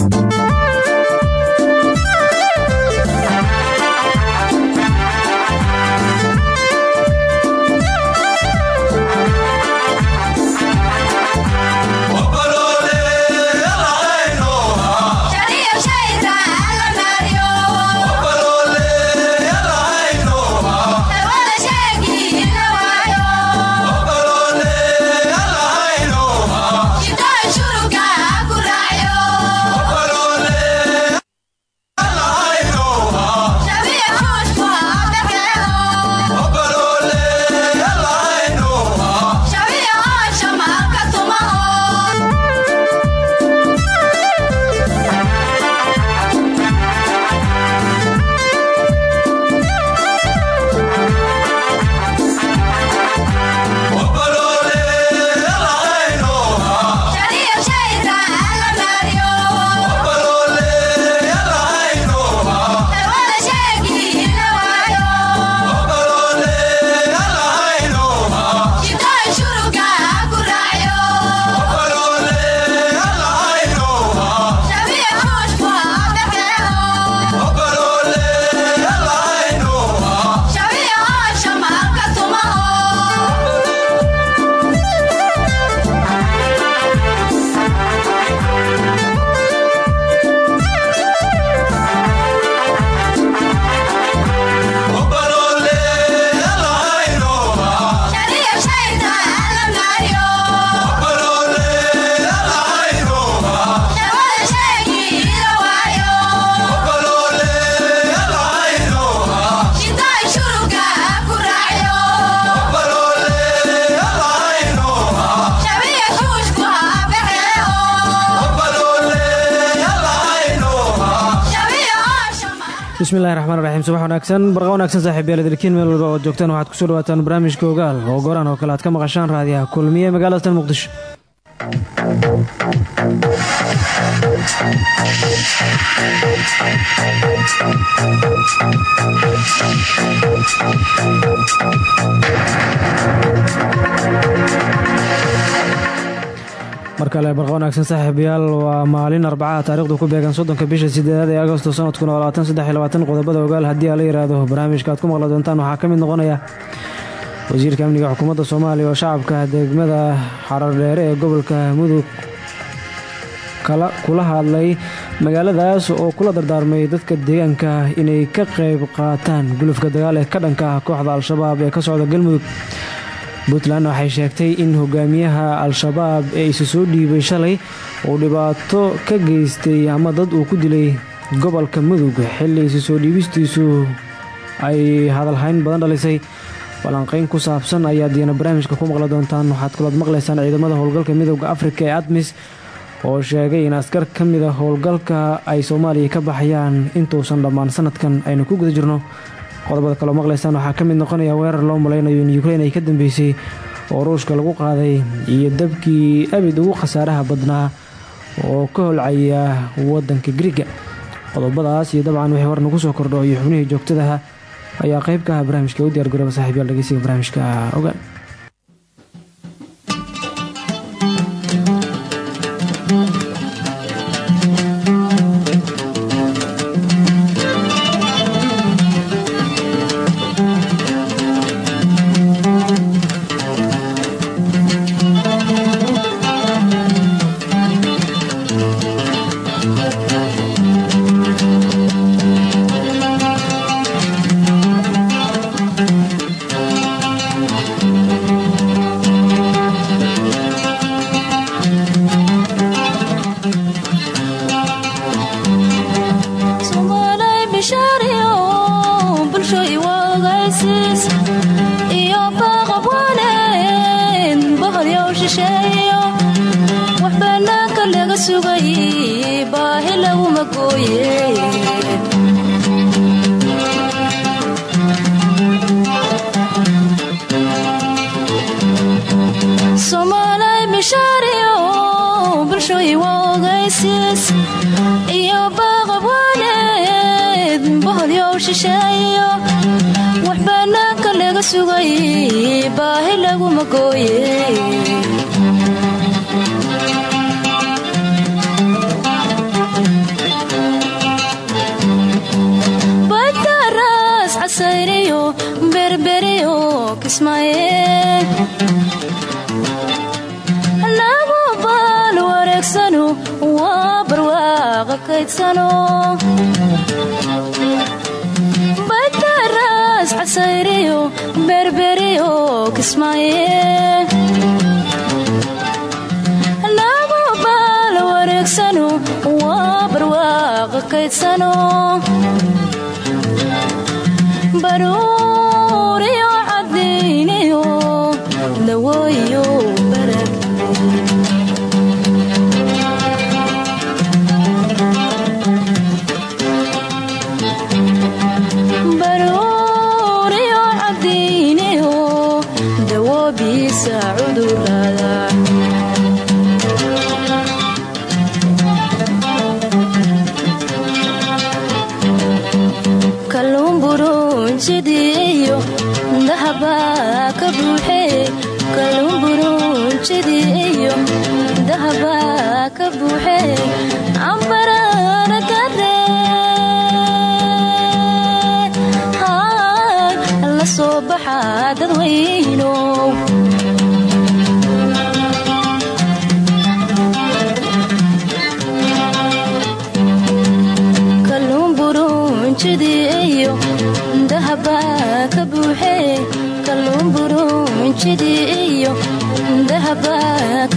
bismillahi raxmaan raxiim subax wanaagsan barqa wanaagsan saaxiibyaal idilkiin meel walba ood joogtaan waxaad ku soo dhawaataan barnaamijka ogaal oo goraan oo kale aad ka maqashaan raadiyaha kulmiye magaalada muqdisho mar kale barqa wanaagsan saaxiibayaal waa maalin arbacaha taarikhdu ku beegan soddonka bisha sideedaad ee agosto sanadkuna waa qodobada ogaal haddii ala yidhaahdo barnaamijka aad ku maqli doontaan waxaa ka mid noqonaya wasiirka amniga xukuumadda soomaaliya oo shacabka degmada xarardheere ee gobolka mudug kula hadlay magaaladaas oo kula dardaarmay dadka deegaanka inay ka qayb qaataan gulufka dagaal ee ka dhanka kooxda al-shabaab ee ka socda galmudug puntland waxay sheegtay in hogaamiyaha al-shabaab ee isu soo dhiibay shalay uu dhibaato ka geystay ama dad uu ku dilay gobolka mudug xilli isu soo dhiibistiisu ay hadalhayn badan dhalisay. Falanqayn ku saabsan ayaad diina barnaamijka ku maqli doontaan. Waxaad kalood maqlaysaan ciidamada howlgalka midooda afrika ee admis oo sheegay in askar ka mida howlgalka ay soomaaliya ka baxayaan. Intuusan dhammaan sanadkan aynu ku guda jirno qodobada kaloo maqlaysaan waxaa ka mid noqonaya weerar loo malaynayo in ukrein ay ka dambeysay oo ruushka lagu qaaday iyo dabkii abid ugu khasaaraha badnaa oo ka holcaya waddanka griiga qodobadaas iyo dabcan wixii war nagu soo kordho iyo xubnihii joogtadaha ayaa qayb ka ah barnaamijka u diyar garooba saxiibyaal dhegeysiga barnaamijka ogaan baahi laguma gooye badaaraas casayriyo berberiyo kismaye nagu baal wareegsano waa barwaaqa kaydsano sayriyo berberiyo kismaaye nagu baala wareegsano waa barwaaqa kaydsano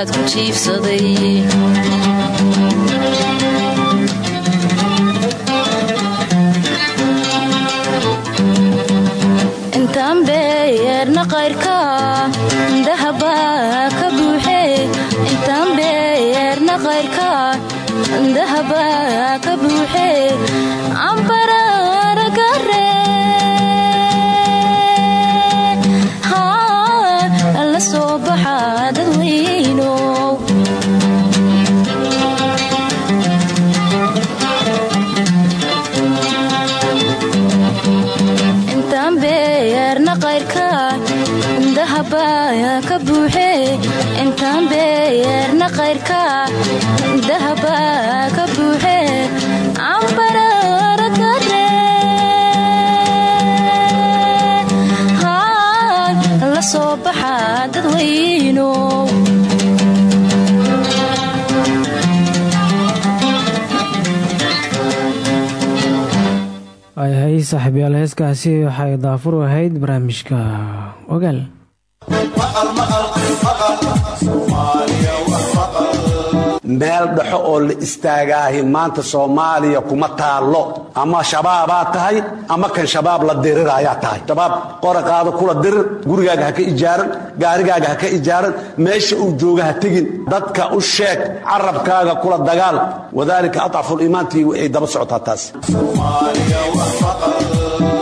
aad ku jiibsaday saaxiibyaal heeskaasi waxay daafur ahayd barnaamijka ogaal meel dhexo oo la istaagaahi maanta soomaaliya kuma taallo. Ama shabaabaa tahay ama kan shabaab la diriraayaa tahay. Shabaab qoraqaada kula dirir gurigaaga ha ka ijaaran gaarigaaga ha ka ijaaran meesha uu jooga ha tegin. Dadka u sheeg carabkaaga kula dagaal. Wadaalika adcafuliimaantii ay daba socotaa taas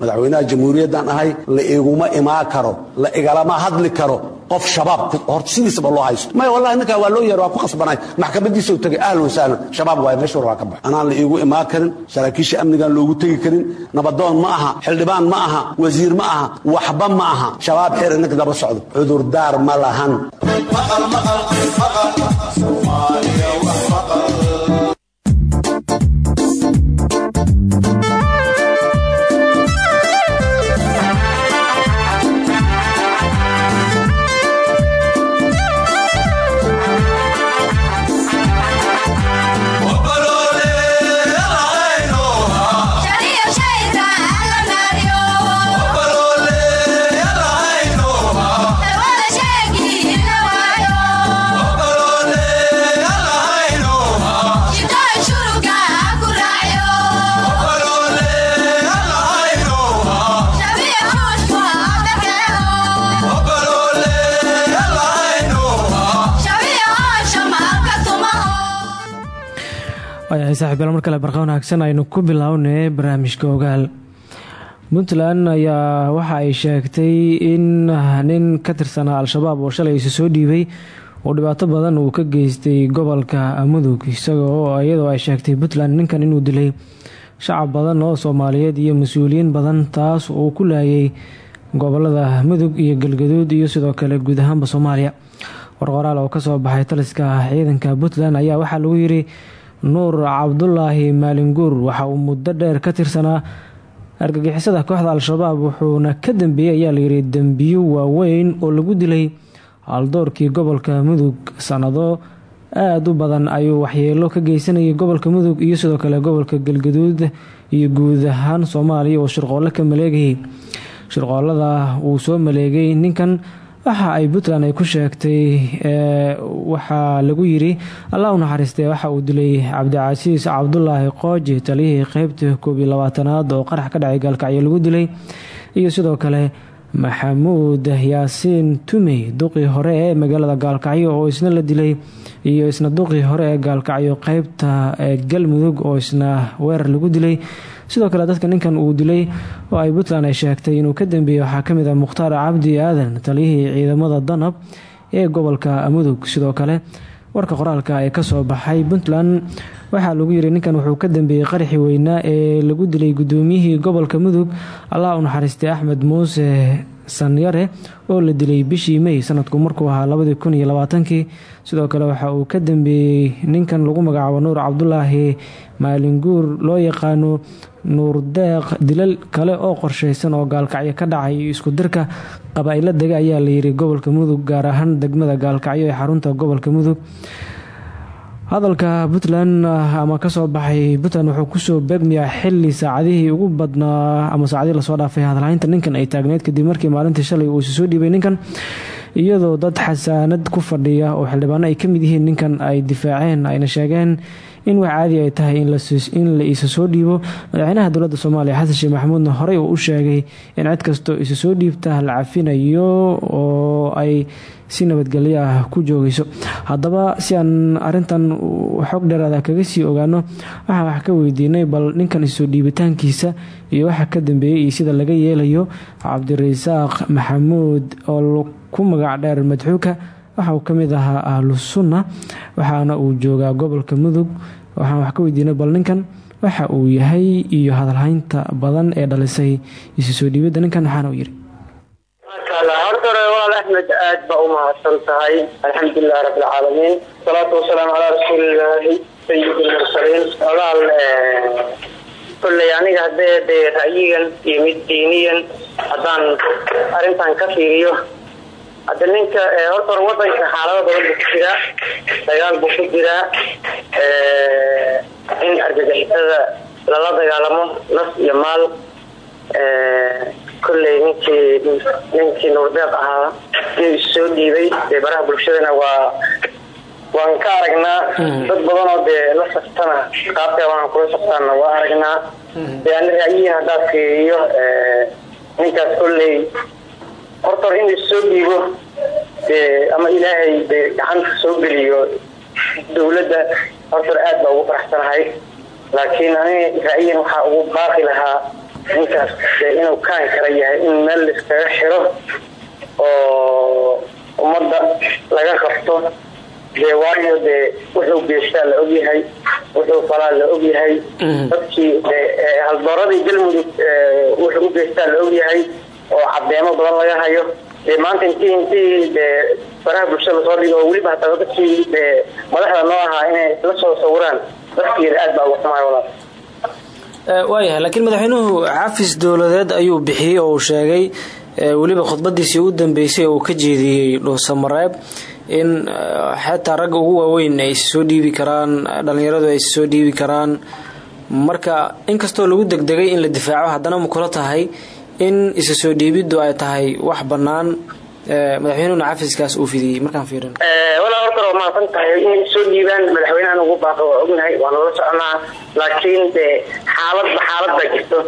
madaxweynaha jamhuuriyaddan ahay la iguma imaan karo la igalama hadli karo qof shabaab horta loo haysto. Maya wallahi ninkaa waa loo yeer waa ku qasbanay maxkamadiisa u tegay ahlan wasahlan shabaab waaye meesha war waa ka bax anaan la iigu imaan karin saraakiisha amnigaan loogu tegi karin nabadoon ma aha xildhibaan ma aha wasiir ma aha waxba ma aha. Shabaab xer ninka daba socdo. Cudurdaar ma lahan waayahay saaxiibyaal mar kale barqa wanaagsan aynu ku bilownay barnaamijka ogaal. Puntland ayaa waxa ay sheegtay in nin ka tirsanaa al-shabaab oo shalay isu soo dhiibay oo dhibaato badan uu ka geystay gobolka mudug isagoo iyadoo ay sheegtay puntland ninkan inuu dilay shacab badan oo soomaaliyeed iyo mas'uuliyiin badan taas uu ku laayay gobollada mudug iyo galgaduud iyo sidoo kale guud ahaanba soomaaliya. Warqoraal oo ka soo baxay taliska ciidanka puntland ayaa waxaa lagu yiri nuur cabdulaahi maalinguur. Waxa uu muddo dheer ka tirsanaa argagixisada kooxda al-shabaab wuxuuna ka dambeeyey ayaa layidhi dembiyo waaweyn oo lagu dilay haldoorkii gobolka mudug. Sanado aada u badan ayuu waxyeelo ka geysanayay gobolka mudug iyo sidoo kale gobolka galgaduud iyo guud ahaan soomaaliya oo shirqoole ka maleegayay. Shirqoolada uu soo maleegay ninkan waxa ay puntland ay ku sheegtay waxaa lagu yiri allah u naxariistee waxa uu dilay cabdicasiis cabdulaahi qooji taliyihii qeybta koob iyo labaatanaad oo qarax ka dhacay gaalkacyo lagu dilay. Iyo sidoo kale maxamuud yaasiin tumey duqii hore ee magaalada gaalkacyo oo isna la dilay iyo isna duqii hore ee gaalkacyo qeybta galmudug oo isna weerar lagu dilay sidoo kale dadka ninkan uu dilay oo ay puntland ay sheegtay inuu ka dambeeyey waxaa ka mid ah mukhtaar cabdi aadan taliyihii ciidamada danab ee gobolka mudug sidoo kale warka qoraalka ee ka soo baxay puntland waxaa lagu yiri ninkan wuxuu ka dambeeyey qaraxii weynaa ee lagu dilay gudoomiyihii gobolka mudug allah u naxariistay axmed muuse sanyare oo la dilay bishii mey sanadku markuu ahaa labadii kun sidoo kale waxa uu ka dambeeyey ninkan lagu magacaabo nuur cabdulaahi maalinguur loo yaqaano nuur deeq dilal kale oo qorsheysan oo gaalkacyo ka dhacay isku dirka qabaa-ilo dega ayaa layiri gobolka mudug gaar ahaan degmada gaalkacyo ee xarunta gobolka mudug hadalka puntland ama ka soo baxay puntland wuxuu ku soo beegmayaa xili saacadihii ugu badnaa ama saacadihii la soo dhaafay. Hadalhaynta ninkan ay taagneyd kadib markii maalintii shalay uu soo dhiibay ninkan iyadoo dad xasaanad ku fadhiya oo xildhibaano ay ka mid yihiin ninkan ay difaaceen ayna sheegeen in wax caadi ay tahay in la isa soo dhiibo. Madaxweynaha dowladda soomaaliya xasan sheekh maxamuudna horey uu u sheegay in cid kastoo isa soo dhiibta la cafinayo oo ay si nabadgelyo ah ku joogayso. Haddaba si aan arintan xog dheeraada kaga sii ogaano waxaan wax ka weydiinay bal ninkan isoo dhiibitaankiisa iyo waxa ka dambeeyey iyo sida laga yeelayo cabdirasaaq maxamuud oo ku magac dheer madxuuka waxa uu ka mid ahaa ahlu sunna waxaana uu joogaa gobolka mudug. Waxaan wax ka weydiinay bal ninkan waxa uu yahay iyo hadalhaynta badan ee dhalisay isu soo dhiibidda. Ninkan waxaana uu hore walaal axmed aad baa u mahadsan tahay? Alxamdulilahi rabbilcaalamiin salaatu wasalaamu calaa rasuulilaahi sayid lmursaliin walaal kolley aniga haddee dee ra'yigan iyo mid diiniyan haddaan arrintan ka fiiriyo. Hadda ninka horta hore wadanka xaalado badan ku jiraa. Dagaal buu ku jiraa. In argagixisada lala dagaalamo naf iyo maal kolley ninkii ninkii nuurdeeq ahaa inuu issoo dhiibay dee baraha bulshadana waa waan ka aragnaa. Dad badanoo dee la saftana qaabka waan kula saftaana waa aragnaa. Dee ani ra'yihin haddaa fiiriyo ninkaas kolley horta hor inuu issoo dhiibo dee ama ilaahay dee gacanta soo geliyo dawladda horta hor aad baa ugu faraxsanahay. Laakiin ani ra'yihin waxaa ugu baaqi lahaa ninkaas dee inuu kaan kara yahay in meel laiskaga xiro oo ummadda laga qabto dee waayo dee wuxuu geestaa la ogyahay wuxuu falaa la ogyahay dadkii halbooradii galmudug wuxuu u geestaa la ogyahay oo cadeemo badan laga hayo. Dee maanta intii intii dee baraha bulshada la soo dhigo oo weliba hataa dadkii dee madaxda noo ahaa inay la soo sawiraan dadkiida aad baa uga xumaay walaal waayahay laakiin madaxweynuhu xafis dowladeed ayuu bixiyey oo uu sheegay weliba khudbadiisii u dambeysay oo uu ka jeediyey dhuusamareeb in xataa ragga ugu waaweyn ay soo dhiibi karaan dhalinyaradu ay soo dhiibi karaan. Marka inkastoo lagu degdegay in la difaaco haddana ma kula tahay in isa soo dhiibiddu ay tahay wax bannaan madaxweynuhuna cafiskaas uu fidiyey. Markaan fiirin. Walaa horta waa mahadsan tahay inay soo dhiibaan madaxweynahan ugu baaqo waa ognahay waa nala soconaa laakiin dee xaaladba xaalad baa jirto.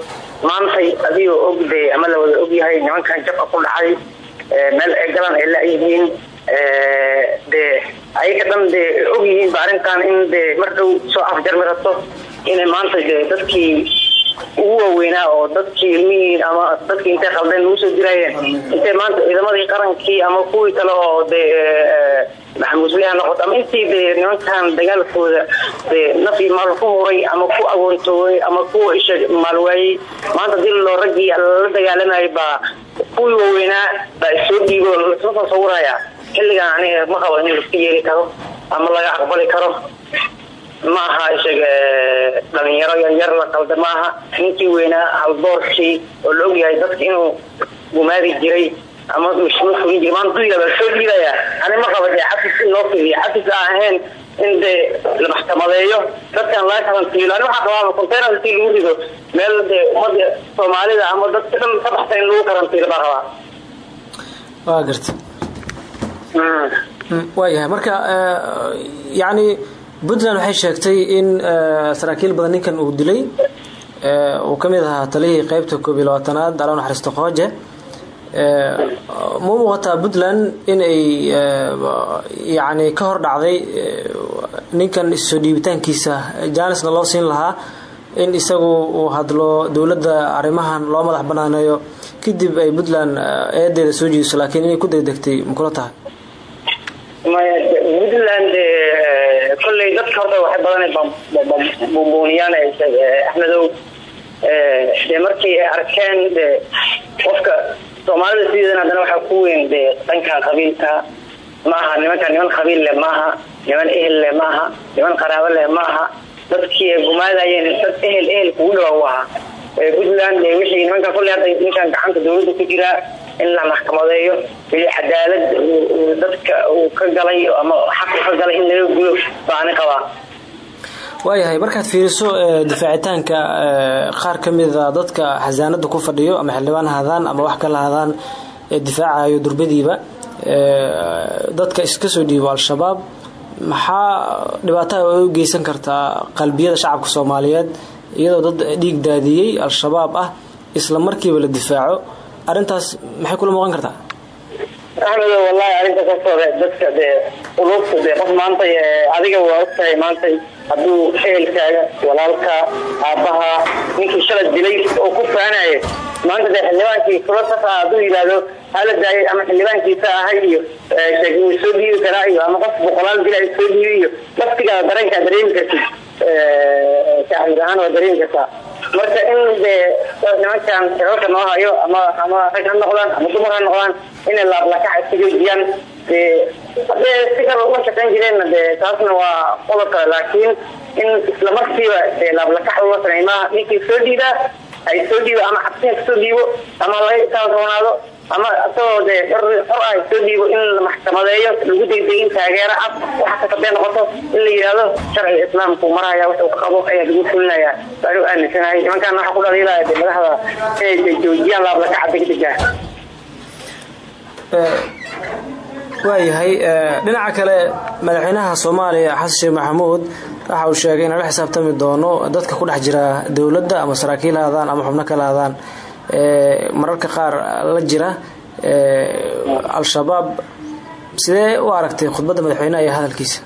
Maantay adigoo og dee ama la wada ogyahay nimankan jabka ku dhacay meel ay galan ay la-yihiin dee ayaga dhan dee og yihiin ba arrintan in dee mar dhow soo afjarmi rabto inay maanta dee dadkii ugu waaweynaa oo dadkii ilmihii ama dadkii intay qaldeen lagu soo diraayeen intay maanta ciidamadii qarankii ama kuwii kale oo dee maxamuudliha noqoto ama intii nimankan dagaalkooda dee naf maal ku huray ama ku agoontoobay ama kuwa isha maalwaayey maanta dil loo raggii la dagaalamayay baa kuwii waaweynaa baa soo dhiibo lasma soo sawiraya. Xilligan aniga ma qabo in laiska yeeli karo ama laga aqbali karo ma aha ishag dhalinyaro yaryar la qalda ma aha ninkii weynaa haldoorkii oo la ogyahay dadka inuu gumaadi jiray ama ani ma xafis in loo fidiyo xafis aan ahayn in dee la maxkamadeeyo. Dadkan laga karantiilo ani waxaa qabaa container intii lagu rido meel dee ummadda soomaalida ama dadka dhan ka baxsan in lagu karantiilo baa qabaa waa garta. Waayahay marka yacni puntland waxay sheegtay in saraakiil badan ninkan uu dilay. Uu ka mid ahaa talihii qeybta koob iyo labaatanaad ala naxariisto qooje ma muuqataa puntland in ay yacni ka hor dhacday ninkan soo dhiibitaankiisa jaanisna loo siin lahaa in isagu uu hadlo dowladda arrimahan loo madax banaaneeyo kadib ay puntland eedeeda soo jiidiso laakiin inay ku degdegtay makula tahay? Maya puntland kolley dadka horta waxay badan buunbuuniyaan axmedow. Dee markii ay arkeen de qofka soomaalida sideedana haddana waxaa ku weyn dee dhankan qabiilka maaha nimankan niman qabiil leh maaha niman ehel leh maaha niman qaraabo leh maaha. Dadkii ay gumaadayeen dad ehel ehel kugu dhawa u ahaa puntland wixii nimankan kolley hadda ninkan gacanta dawladda ku jiraa in la maxkamadeeyo wixii cadaalad dadka uu ka galay ama xaq ka galay in laga gudo baani qabaa waayahay markaad fiiriso difaacitaanka qaar ka mida dadka xasaanada ku fadhiyo ama xildhibaan hadaan ama wax kala hadaan ee difaacayo durbadiiba dadka iska soo dhiibo al-shabaab maxaa dhibaataha ay u geysan kartaa qalbiyada shacabka soomaaliyeed iyadoo dad dhiig daadiyey al-shabaab ah isla markiiba la difaaco arrintaas maxay kula muuqan kartaa? Axmedo wallahi arrinta kastoore dadka dee qulubta dee qof maanta adiga waa ogtahay maanta hadduu ehelkaaga walaalka aabbaha ninkii shala dilay oo ku faanaya maanta dee xildhibaankii kula safa hadduu yidhaahdo hala daayay ama xildhibaankiisa ahay iyo sheeguu soo dhiibi karaa iyo ama qof boqolaal dil ay soo dhiibi iyo laftigaada dareenkaa dareemi kartid shacbid ahaan waa dareemi kartaa marka in dee nimankan xelalka noo hayo ama ama rag ha ama dumar ha noqdaan inay laablakac iska joojiyaan dee hadee si kale uma shaqayn jireenna dee taasna waa qodob kale laakiin in isla markiiba dee laablakac uga samey maaha ninkii soo dhiibaa ay soo dhiibo ama cabsiha ka soo dhiibo ama laga taalroonaado ama isagoo dee xor ah soo dhiibo in la maxkamadeeyo lagu degdegin taageero cad waxa kasabee noqoto in la yidhaahdo sharciga islaamku maraya wuxuu ka qabo ayaa lagu fulinayaa. Baan u aaminsanahay. Nimankaan waxa ku dhaliilaya dee madaxda inay joojiyaan laablakaca degdega. Waayahay dhinaca kale madaxweynaha soomaaliya xasan sheekh maxamuud waxa uu sheegay in lala xisaabtami doono dadka ku dhex jira dowladda ama saraakiil haadaan ama xubno kale haadaan mararka qaar la jira al-shabaab. Sidee u aragtay khudbadda madaxweyneha iyo hadalkiisa?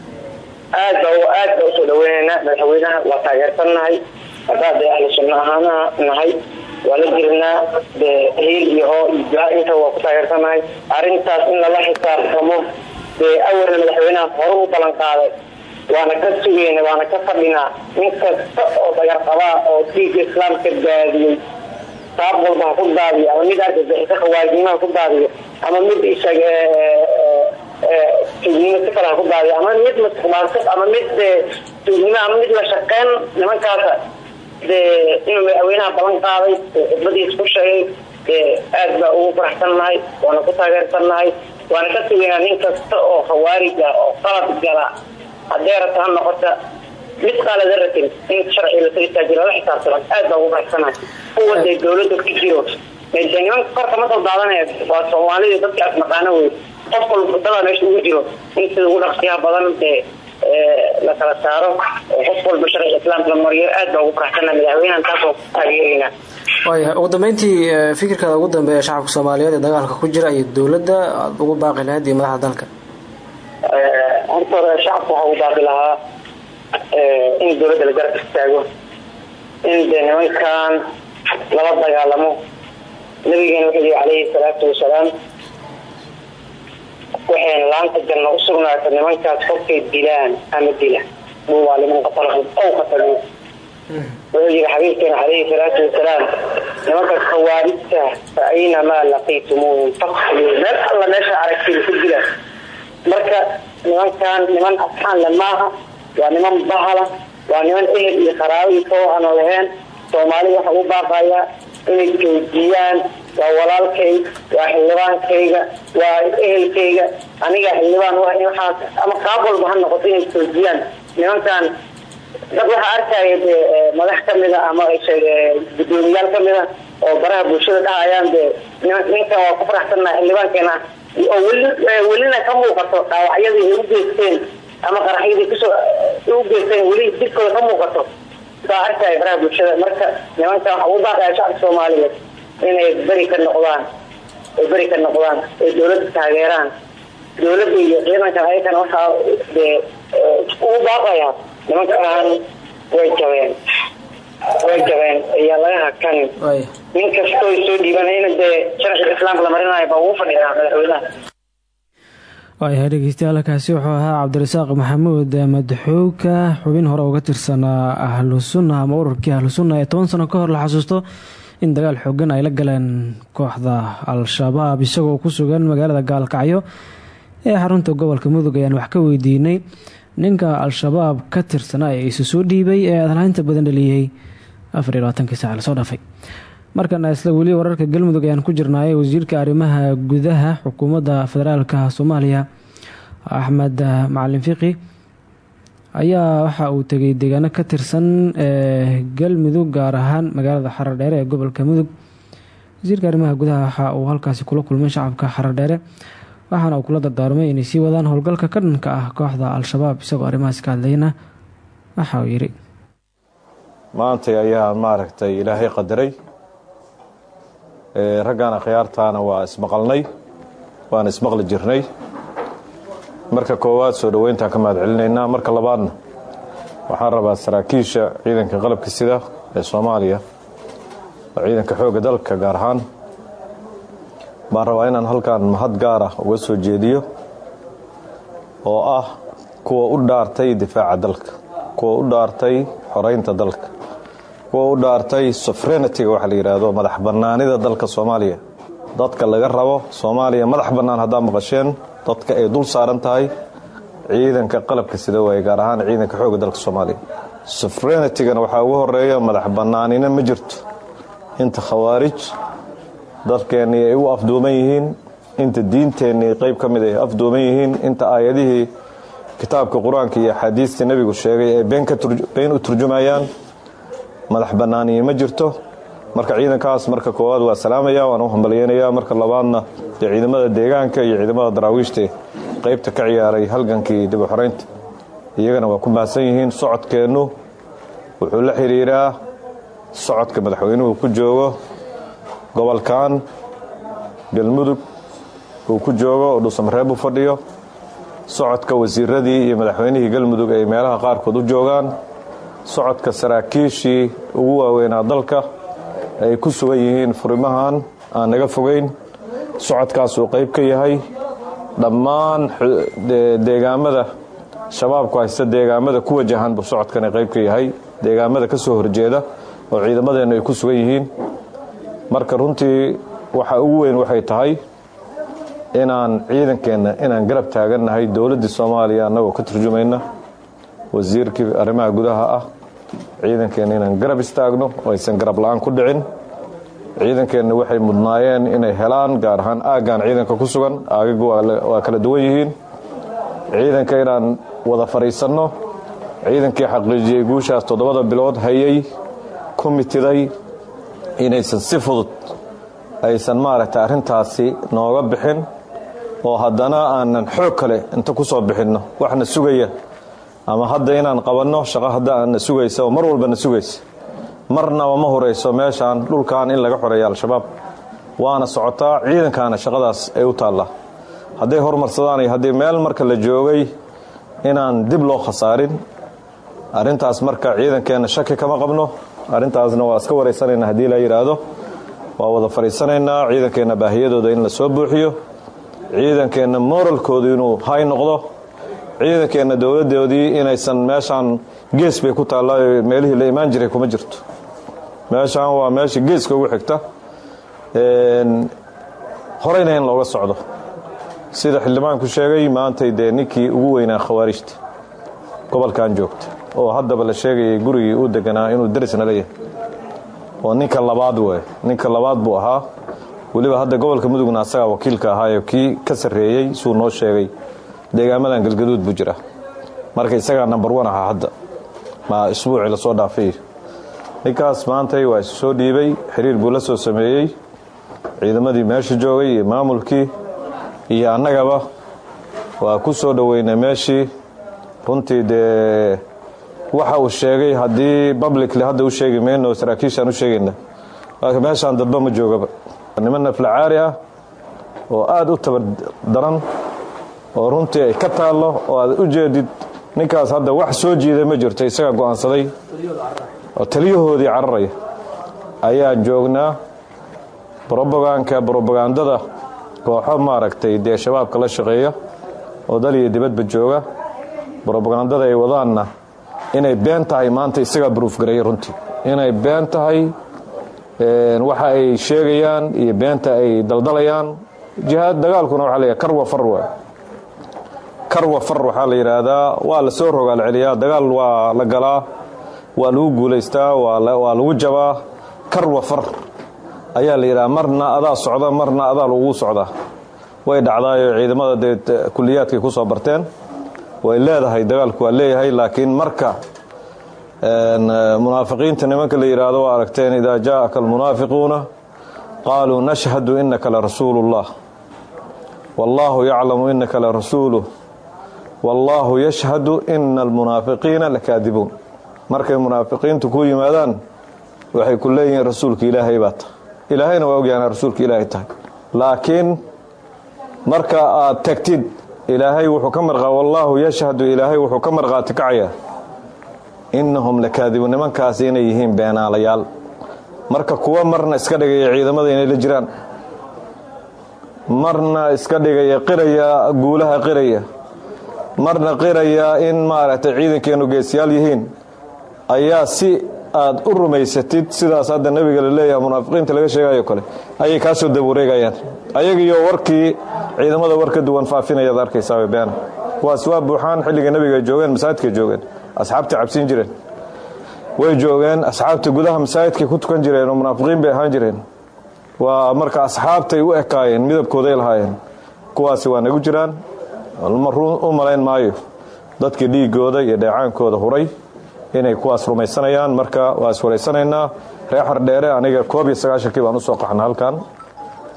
Aad ba aad ba u soo dhaweyneynaa madaxweynaha. Waa taageersannahay. Haddaad dee ahlu sunno nahay waa la jirnaa dee hiil iyo hoo iyo duca inta waa in lala xisaabtamo dee awalna madaxweynaha hore u ballan qaaday. Waana ka sugeyna waana ka fadhinaa. Nin kasta oo dagar qabaa oo diigga islaamka daadiyey saab walba ha ku daadiyo ama mid argagixisa khawaarijnimo ha ku daadiyo ama mid isaga tuugnimo si kale ha ku daadiyo ama mid masuqmaasuq ama mid tuugnimo ama mid la shaqeyn nimankaasa. Dee inuu madaxweynaha balan qaaday oo khudbadiis ku sheegay dee aad baa ugu faraxsannahay waana ku taageersannahay waana ka sugeynaa nin kasta oo khawaarija oo qalad gala haddee rabta ha noqota mid qaala daratin in sharci la soo istaajiro lala xisaabtamo aad baa ugu faraxsanahay kuwa dee dowladda ku jiro de nimanka korka ma soo daadanaya waa soomaalida dadka as naqaano wey qof walba dadaa meesha ugu jiro in sida ugu badan dee la kala saaro oo qof walba sharciga islaamka la mariyo aad baa ugu faraxsanahay madaxweynahan taasoo taageeraynaa waayahay ugu dambeyntii fikirkaada ugu dambeeya shacabka soomaaliyeed ee dagaalka ku jira iyo dowladda aada ugu baaqi lahayd iyo madaxda dalka. Horta hore shacabka waxaa ugu baaqi lahaa in dowladda la garab istaago in dee nimankan lala dagaalamo nabigeena wuxuu yihi calayhi salaatu wasalaam waxayna laanta janno u sugnaata nimankaas qofkay dilaan ama dila waa liman qatalahum ow qataluu wuxuu yihi xabiibkeena calayhi salaatu wasalaam nimanka khawaarijta fa aynamaa laqiitumuuhum faqtuluu meel alla meesha aragtiin ku dila marka nimankan niman asxaan le maaha waa niman bahala waa niman ehel iyo qaraabo iyo koo aan lahayn. Soomaalida waxa u baaqayaa inay joojiyaan waa walaalkay waa xildhibaankayga waa ehelkayga. Aniga xildhibaan waxaas ama qaab walba ha noqoto inay joojiyaan. Nimankan dad waxaa arkaya dee madax kamida ama gudoomiyaal kamida oo baraha bulshada dhahayaan dee ninkan waa ku faraxsannaha xildhibaankeena. Oo weli welina ka muuqato dhaawacyadii ay u geysteen ama qaraxyadii ku soo u geysteen weli dibkooda ka muuqato. Saa arkaya baraha bulshada marka nimankan waxa ugu baaqaya shacabka soomaaliyeed inay beri ka noqdaan ay beri ka noqdaan ay dowladda taageeraan. Dowladda iyo ciidankan ayakana waxaa dee ugu baaqaya nimankan way jabeen. Way jabeen ayaa laga hakanin nin soo dhiibanayna dee sharciga islaamka la marinayo baa ugu fadhiyaa madaxweynaha waayahay dhegeystayaal kaasi wuxuu ahaa cabdirasaaq maxamuud madaxoogka xubin hore uga tirsanaa ahlu sunna ama ururkii ahlu sunna ee toban sano ka hor la xasuusto in dagaal xoogan ay la galeen kooxda al-shabaab isagoo ku sugan magaalada gaalkacyo ee xarunta gobolka mudug ayaan wax ka weydiinay. Ninka al-shabaab ka tirsanaa ee isu soo dhiibay ee adlaynta badan dhaliyey afar iyo labaatankii saac la soo dhaafay markana isla weli wararka galmudug ayaan ku jirnaay wasiirka arrimaha gudaha xukuumadda federaalka soomaaliya axmed macalin fiqi ayaa waxa uu tegay deegaano ka tirsan ee galmudug gaar ahaan magaalada xaradheere ee gobolka mudug. Wasiirka arrimaha gudaha waxa uu halkaasi kula kulmay shacabka xaradheere waxaana uu kula dardaarmay inay sii wadaan howlgalka ka dhanka ah kooxda al-shabaab isagoo arrimahaas ka hadlayna waxa uu yidhi. Maantay ayaa maaragtay ilaahay qadaray raggaan akhyaartaana waa ismaqalnay waan ismaqli jirnay. Marka koowaad soo dhoweyntaan ka mahad celinaynaa marka labaadna waxaan rabaa saraakiisha ciidanka qalabka sida ee soomaaliya oo ciidanka xoogga dalka gaar ahaan. Baan rabaa inaan halkan mahad gaara uga soo jeediyo oo ah kuwa u dhaartay difaaca dalka kuwa u dhaartay xoraynta dalka kuwa u dhaartay sofrenitiga waxa la yidhaahdo madax bannaanida dalka soomaaliya. Dadka laga rabo soomaaliya madax bannaan haddaa maqasheen dadka ay dul saaran tahay ciidanka qalabka sida waaye gaar ahaan ciidanka xoogga dalka soomaaliya. Sofrenitigana waxaa ugu horreeya madax bannaanina ma jirto. Inta khawaarij dalkeennii ay u afduuman yihiin inta diinteennii qayb ka ay afduuman yihiin inta aayadihii kitaabka qur'aanka iyo axaadiistii nebigu sheegay ay been u turjumayaan madax bannaaniye ma jirto. Marka ciidankaas marka koowaad waa salaamaya waan u hambalyeynaya marka labaadna dee ciidamada deegaanka iyo ciidamada daraawiishta qaybta ka ciyaaray halgankii dib u xoraynta iyagana waa ku mahadsan yihiin socodkeennu wuxuu la xidhiiraa socodka madaxweynuhu ku joogo gobolkan galmudug uu ku joogo oo dhuusamareeb u fadhiyo. Socodka wasiiradii iyo madaxweynihii galmudug ay meelaha qaarkood u joogaan socodka saraakiishii ugu waaweynaa dalka ay ku sugan yihiin furimahan aan naga fogeyn. Socodkaas uu qayb ka yahay dhammaan deegaamada shabaabku haysta deegaamada ku wajahan buu socodkani qayb ka yahay. Deegaamada ka soo horjeeda oo ciidamadeennu ay ku sugan yihiin. Marka runtii waxa ugu weyn waxay tahay inaan ciidankeenna inaan garab taagannahay dowladdii soomaaliya annagoo ka turjumayna wasiirkii arrimaha gudaha ah ciidankeenna inaan garab istaagno oo aysan garab la'aan ku dhicin. Ciidankeenna waxay mudnaayeen inay helaan gaar ahaan aaggan ciidanka ku sugan. Aagagu waa kala duwan yihiin. Ciidanka inaan wada fadhiisanno ciidankii xaqiijiyey guushaas toddobada bilood hayay ku mitiday inaysan si fudud aysan maaragtay arrintaasi nooga bixin oo haddana aanan xoog kale inta ku soo bixinno waxna sugaya ama hadda inaan qabanno shaqo hadda aanna sugaysa oo mar walbana sugaysa marnaba ma horayso meeshaan dhulkan in laga xoreeya al-shabaab. Waana socotaa ciidankaana shaqadaas ay u taallaa. Hadday horumarsadaan iyo haddii meel marka la joogay inaan dib loo khasaarin arrintaas marka ciidankeenna shaki kama qabno. Arrintaasna waa iska waraysanaynaa haddii la yidhaahdo waa wada fadhiisanaynaa ciidankeenna baahiyadooda in la soo buuxiyo. Ciidankeenna moralkoodu inuu hay noqdo ciidankeenna dowladdoodii inaysan meeshaan gees bay ku taallaa meelihii la imaan jiray kuma jirto. Meeshaan waa meesha geeska ugu xigta horeyna in looga socdo. Sida xildhibaanku sheegay maantay dee ninkii ugu weynaa khawaarijta gobolkan joogta oo haddaba la sheegayay gurigii uu deganaa inuu darisna leeyahay oo ninka labaad waay. Ninka labaad buu ahaa. Weliba hadda gobolka mudugna asagaa wakiilka ahaayo kii ka sarreeyey suu noo sheegay deegaamadan galgaduud buu jira marka isagaa nambar wan ahaa hadda. Ma isbuucii la soo dhaafay. Ninkaas maantay waa isu soo dhiibay xiriir buu la soo sameeyey. Ciidamadii meesha joogay iyo maamulkii iyo annagaba waa ku soo dhoweynay meeshii. Runtii dee waxa uu sheegay haddii publicly hadda u sheegi mayno saraakiishaan u sheegayna. Laakiin meeshaan dadba ma joogaba. Niman naflacaari ah oo aada u tabar daran oo runtii ay ka taallo oo aad u jeedid ninkaas hadda wax soo jiiday ma jirto isagaa go'aansaday. Oo taliyahoodii cararaya. Ayaan joognaa brobogaanka brobagandada kooxo maaragtay dee shabaabka la shaqeeya oo dal iyo dibadba jooga. Brobagandada ay wadaanna inay been tahay maanta isagaa bruuf gareeya runtii. Inay been tahay waxa ay sheegayaan iyo beenta ay daldalayaan. Jihaad dagaalkuna waxaa la karwa far waay karwa far waxaa la yidhaahdaa waa la soo rogaal celiyaa dagaal waa la galaa waa lagu guulaystaa waa lagu jabaa karwa far ayaa la yidhaha marna adaa socda marna adaa lagu socdaa way dhacdaayo ciidamada dee kuliyaadkay ku soo barteen way leedahay dagaalku waa leeyahay laakiin marka munaafiqiinta nimanka la yidhaahdo waa aragteen idaa jaa'aka almunaafiquuna qaaluu nashhadu innaka la rasuulu ullah wallaahu yaclamu innaka la rasuuluh wallaahu yashhadu ina almunaafiqiina lakaadibuun markay munaafiqiintu ku yimaadaan waxay ku leeyihiin rasuulka ilaahay baa tahay. Ilaahayna waa ogyaana rasuulka ilaahay tahay. Laakiin marka aad tagtid ilaahay wuxuu ka marqa wallaahu yashhadu ilaahay wuxuu ka marqaati kacaya. Innahum lakaadibuun nimankaasi inay yihiin beenaalayaal. Marka kuwa marna iska dhigaya ciidamada inay la jiraan. Marna iska dhigaya qiraya guulaha qiraya marna qiraya in maaragtay ciidankeennu geesiyaal yihiin. Ayaa si aad u rumaysatid sidaas hadda nebiga la leeyahay munaafiqiinta laga sheegayo kale. Ayay kaa soo dabureegayaan ayagiyo warkii ciidamada war ka duwan faafinayaad arkaysaa beena kuwaas waa buuxaan xilliga nebiga joogeen masaajidkay joogeen. Asxaabtay cabsiin jireen. Way joogeen asxaabta gudaha masaajidkay ku tukan jireen oo munaafiqiin bay ahaan jireen. Waa marka asxaabtay u ekaayeen midabkooday lahaayeen. Kuwaasi waa nagu jiraan u malayn maayo. Dadkii dhiigooda iyo dheecaankooda huray inay kuwaas rumaysanayaan marka waa iswaraysanaynaa reer xardheere aniga koob iyo sagaashankii baan qaxna halkan.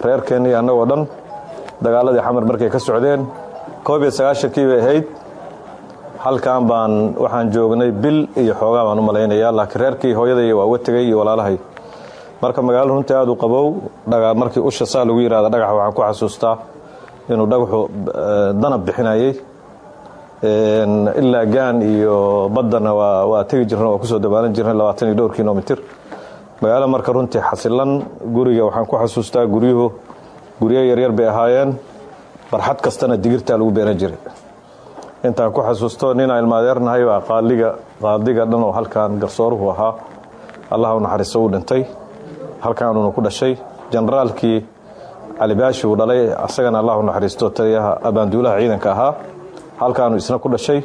Reerkeennii annagoo dhan. Dagaaladii xamar markay ka socdeen koob iyo sagaashankii halkan baan waxaan joognay bil iyo xoogaa baan u malaynayaa laakiin reerkii hooyaday waa uga iyo walaalahay. Marka magaalo runtii aad u qabow markii usha saa lagu yihahda dhagax waxaan ku xasuustaa inuu dhagaxu danab bixinayay. Ilaa gaan iyo baddana waa tegi jirna waa ku soo dabaalan jirnay labaatan iyo dhowr kilomitr magaalo marka runtii xasilan guriga waxaan ku xasuustaa guryuhu guryo yaryar bay ahaayeen. Barxad kastana digirtaa lagu beeran jiray. Intaan ku xasuusto ninaa ilmaadeernahay baa qaaliga qaadiga dhan oo halkan garsooruhu ahaa. Allah u naxariiso uu dhintay. Halkaanuuna ku dhashay. Generaalkii calibaashi uu dhalay asagana allah naxariisto taliyaha abaanduulaha ciidanka ahaa halkaanu isna ku dhashay.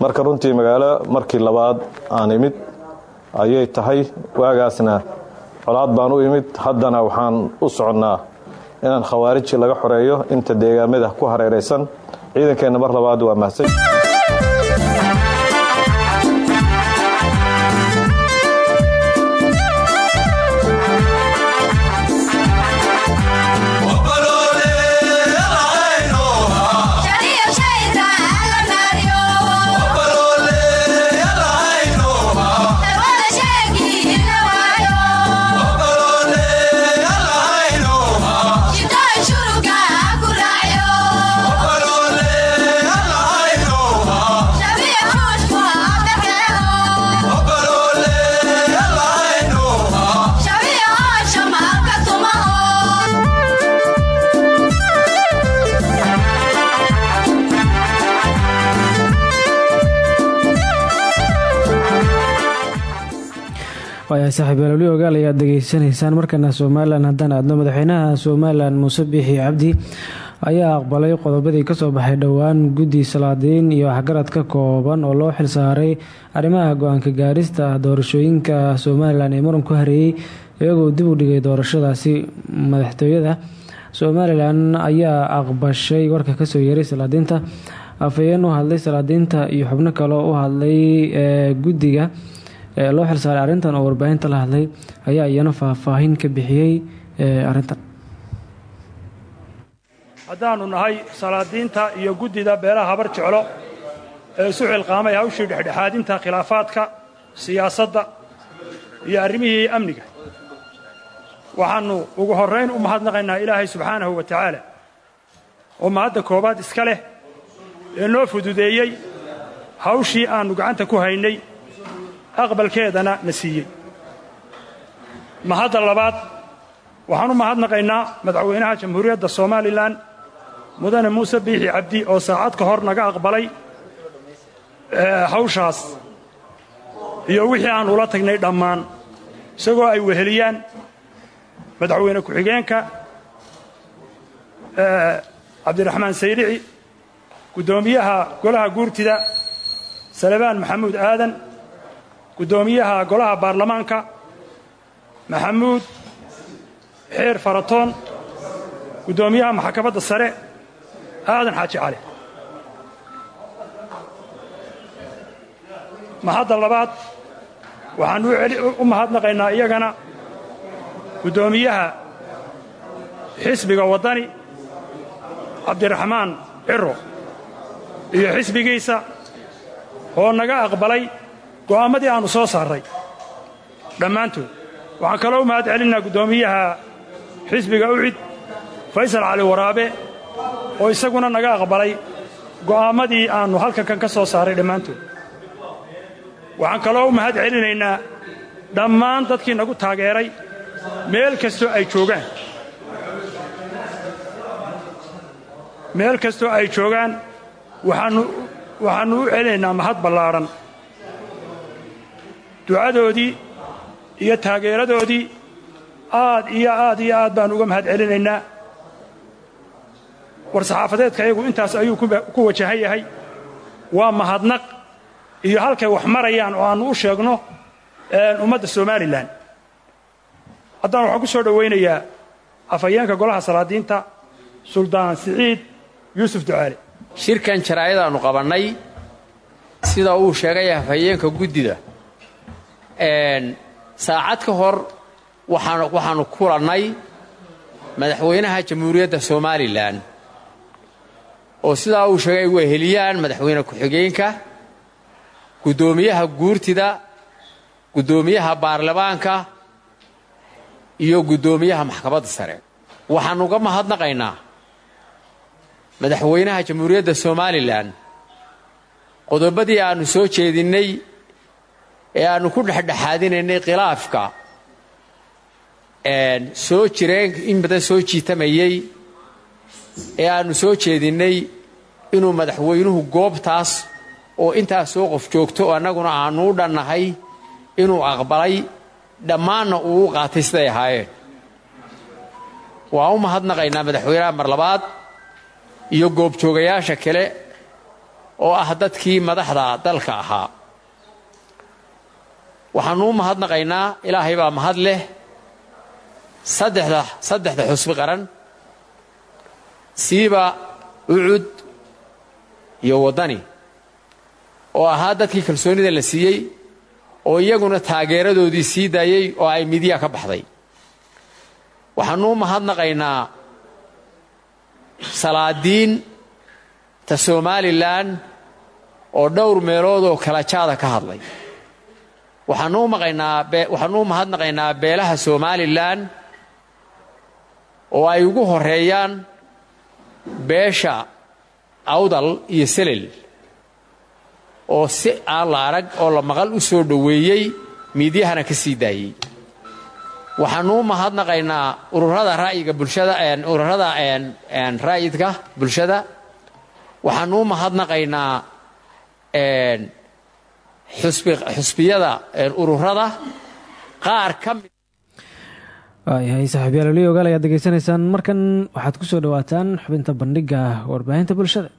Marka runtii magaalo markii labaad aan imid ayay tahay waagaasna colaad baan u imid. Haddana waxaan u soconnaa inaan khawaariji laga xoreeyo inta deegaamada ku hareeraysan. Ciidankeenna mar labaad waa mahadsan waayahay saaxiib eelauli ogaal ayaad degeysanaysaan markana somalilan haddaan aadno madaxweynaha somalilan muuse biixi cabdi ayaa aqbalay qodobadii ka soo baxay dhowaan guddi salaadiin iyo waxgarad ka kooban oo loo xilsaaray arrimaha go'aanka gaarista doorashooyinka somalilan ee muran ku hareeyey iyagoo dib u dhigay doorashadaasi madaxtooyada somalilan ayaa aqbashay warka ka soo yeeray salaadiinta afhayeen u hadlay salaadiinta iyo xubno kale u hadlay guddiga ee loo xilsaaray arrintan oo warbaahinta la hadlay ayaa iyana faahfaahin ka bixiyey arrintan. Haddaannu nahay salaadiinta iyo guddida beelaha habar jeclo ee isu xilqaamay hawshii dhexdhexaadinta khilaafaadka siyaasadda iyo arrimihii amniga. Waxaannu ugu horrayn u mahadnaqaynaa ilaahay subxaanahu wa tacaala oo mahadda koowaad iska leh ee noo fududeeyey hawshii aannu gacanta ku haynay aqbalkeedana na siiyey. Mahadda labaad waxaan u mahadnaqaynaa madaxweynaha jamhuuriyadda somalilan mudane muuse biixi cabdi oo saacad ka hor naga aqbalay hawshaas iyo wixii aan ula tagnay dhammaan isagoo ay weheliyaan madaxweyne ku-xigeenka cabdiraxmaan sayrici guddoomiyaha golaha guurtida salebaan maxamuud aadan guddoomiyaha golaha baarlamaanka maxamuud xeer faratoon guddoomiyaha maxkamadda sare aadan xaaji cali. Mahadda labaad waxaan u mahadnaqaynaa iyagana guddoomiyaha xisbiga waddani cabdiraxmaan ciro iyo xisbigiisa oo naga aqbalay go'aammadii aannu soo saarray dhammaantood waxaan kaloo u mahad celinaynaa guddoomiyaha xisbiga ucid faysal cali waraabe oo isaguna naga aqbalay go'aammadii aannu halkankan ka soo saaray dhammaantood waxaan kaloo u mahad celinaynaa dhammaan dadkii nagu taageeray meel kastoo ay joogaan. Meel kastoo ay joogaan waxaannu u celinaynaa mahad ballaadhan ducadoodii iyo taageeradoodii aad iyo aad iyo aad baannu uga mahad celinaynaa. War saxaafadeedka iyagu intaas ayuu ku wajahan yahay. Waa mahadnaq iyo halkay wax marayaan oo aannu u sheegno ummadda somalilan. Haddaan waxaan ku soo dhowaynayaa afhayeenka golaha salaadiinta suldaan siciid yuusuf ducaale. Shirkan jaraa'adaannu qabannay sida uu sheegay afhayeenka guddida saacad ka hor waxaannu kulannay madaxweynaha jamhuuriyadda somalilan. Oo sidaa uu sheegay ay weheliyaan madaxweyne ku-xigeenka guddoomiyaha guurtida guddoomiyaha baarlamaanka iyo guddoomiyaha maxkamadda sare. Waxaannu uga mahadnaqaynaa madaxweynaha jamhuuriyadda somalilan. Qodobadii aannu soo jeedinnay ee aannu ku dhexdhexaadinaynay khilaafka. Soo jireen in badan soo jiitamayey ee aannu soo jeedinnay inuu madaxweynuhu goobtaas oo intaas soo qof joogto annaguna aannu u dhannahay inuu aqbalay dhammaanna uu qaatay siday ahaayeen. Waan u mahadnaqaynaa madaxweynaha mar labaad iyo goobjoogayaasha kale oo ah dadkii madaxda dalka ahaa waxaannu u mahadnaqaynaa ilaahay baa mahad leh saddexda saddexda xusbi qaran. Siiba ucud iyo waddani oo ahaa dadkii kalsoonida la siiyey oo iyaguna taageeradoodii sii daayey oo ay midya ka baxday. Waxaannu u mahadnaqaynaa salaadiinta somalilan oo dhowr meelood oo kala jaada ka hadlay waxaannu u mahadnaqaynaa beelaha somalilan oo ay ugu horeeyaan beesha awdal iyo selel oo si aan oo la maqal u soo dhoweeyey miidyahana ka sii daayey. Waxaannu u mahadnaqaynaa ururada ra'yiga bulshada ururada ra'yidka bulshada. Waxaannu u mahadnaqaynaa xusbiyada ururada qaar ka mid waayahay saaxiibyaal weli ogaal ayaad degeysanaysaan markan waxaad ku soo dhowaataan xubinta bandhigga warbaahinta bulshada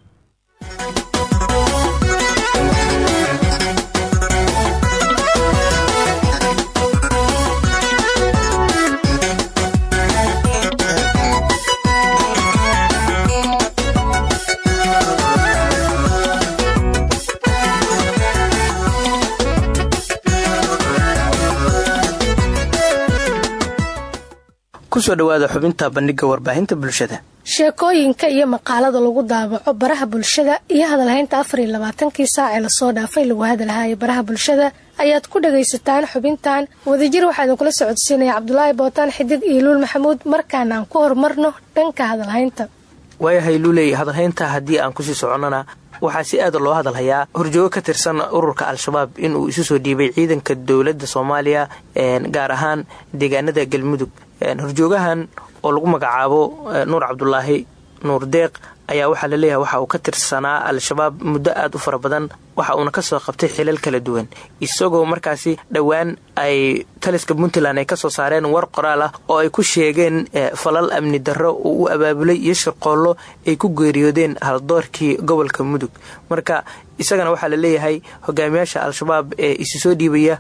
ku soo dhawaada xubinta bandhigga warbaahinta bulshada. Sheekooyinka iyo maqaalada lagu daabaco baraha bulshada iyo hadalhaynta afar iyo labaatankii saac ee la soo dhaafay lagu hadalhaayo baraha bulshada ayaad ku dhagaysataan xubintan. Wadajir waxaa idinkula socodsiinaya cabdulaahi bootaan xidig iyo luul maxamuud markaana aan ku horumarno dhanka hadalhaynta. Waayahay luuley hadalhaynta haddii aan ku sii soconnana waxaa si aada loo hadalhayaa. Horjoogo ka tirsan ururka al-shabaab inuu isu soo dhiibay ciidanka dowladda soomaaliya gaar ahaan deegaanada galmudug horjoogahan oo lagu magacaabo nuur cabdulaahi nuur deeq ayaa waxaa la leeyahay waxa uu ka tirsanaa al-shabaab muddo aad u fara badan waxa uuna ka soo qabtay xilal kala duwan. Isagoo markaasi dhowaan ay taliska puntland ay ka soo saareen war qoraal ah oo ay ku sheegeen falal amni darro uu u abaabulay iyo shirqoollo ay ku geeriyoodeen haldoorkii gobolka mudug. Marka isagana waxaa la leeyahay hogaamiyaasha al-shabaab ee isi soo dhiibaya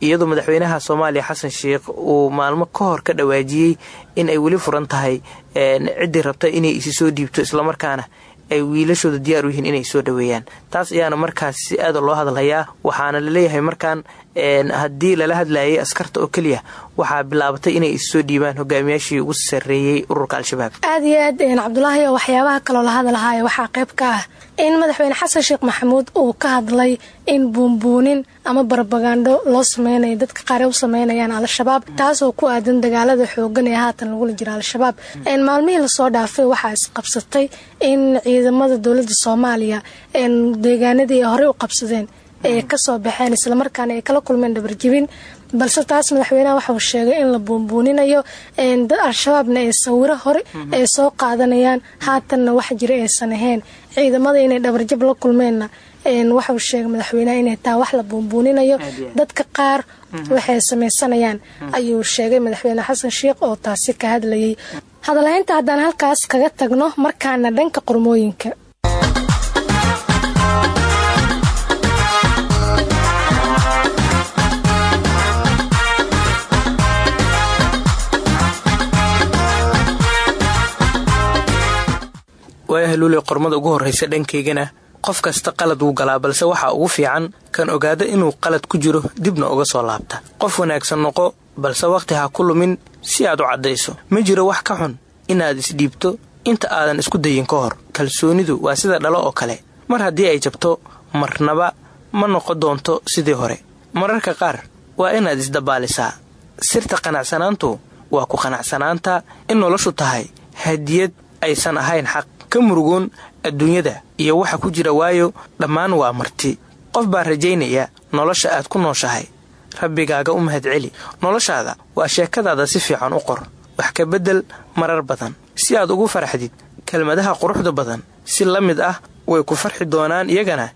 iyadoo madaxweynaha soomaaliya xasan sheikh uu maalmo ka hor ka dhawaajiyey in ay weli furan tahay ciddii rabta inay isi soo dhiibto islamarkaana ay wiilashooda diyaar u yihiin inay soo dhaweeyaan. Taas ayaana markaas si aada loo hadalhayaa waxaana la leeyahay markaan haddii lala hadlayay askarta oo keliya waxaa bilaabatay inay issoo dhiibaan hogaamiyaashii ugu sarreeyey ururka al-shabaab. Aad iyo aad cabdulaahi oo waxyaabaha kaloo la hadalahaayo waxaa qayb ka ah in madaxweyne xasan sheekh maxamuud uu ka hadlay in buunbuunin ama barbagandho loo sameynayo dadka qaar u sameynayaan al-shabaab taasoo ku aadan dagaalada xoogan ee haatan lagula jira al-shabaab. Maalmihii la soo dhaafay waxaa isqabsatay in ciidamada dowladda soomaaliya deegaanadii ay horey u qabsadeen ee ka soo baxeen islamarkaana ay kala kulmeen dhabarjibin balse taas madaxweynaha waxauu sheegay in la buunbuuninayo al-shabaabna ay sawiro hore ay soo qaadanayaan. Haatanna wax jira aysan ahayn ciidamada inay dhabarjab la kulmeenna waxauu sheegay madaxweynaha inay taa wax la buunbuuninayo. Dadka qaar waxay samaysanayaan ayuu sheegay madaxweyne xasan sheikh oo taasi ka hadlayay. Hadalhaynta haddaan halkaas kaga tagno markaana dhanka qormooyinka waaya haluule qormada ugu horraysa dhankaygana qof kasta qalad wuu galaa balse waxaa ugu fiican kan ogaada inuu qalad ku jiro dibna uga soo laabta. Qof wanaagsan noqo balse wakhti ha ku lumin si aad u caddayso. Ma jiro wax ka xun inaad isdhiibto inta aadan isku dayin ka hor. Kalsoonidu waa sida dhalo oo kale. Mar haddii ay jabto marnaba ma noqon doonto sidii hore. Mararka qaar waa inaad isdabaalisaa. Sirta qanacsanaantu waa ku qanacsanaanta in noloshu tahay hadiyad aysan ahayn xaq ka murugoon adduunyada iyo waxa ku jira waayo dhammaan waa marti. Qof baa rajaynaya nolosha aad ku nooshahay. Rabbigaaga u mahadceli noloshaada waa sheekadaada si fiican u qor. Wax ka beddel marar badan. Si aad ugu faraxdid kelmadaha quruxda badan si la mid ah way ku farxi doonaan iyagana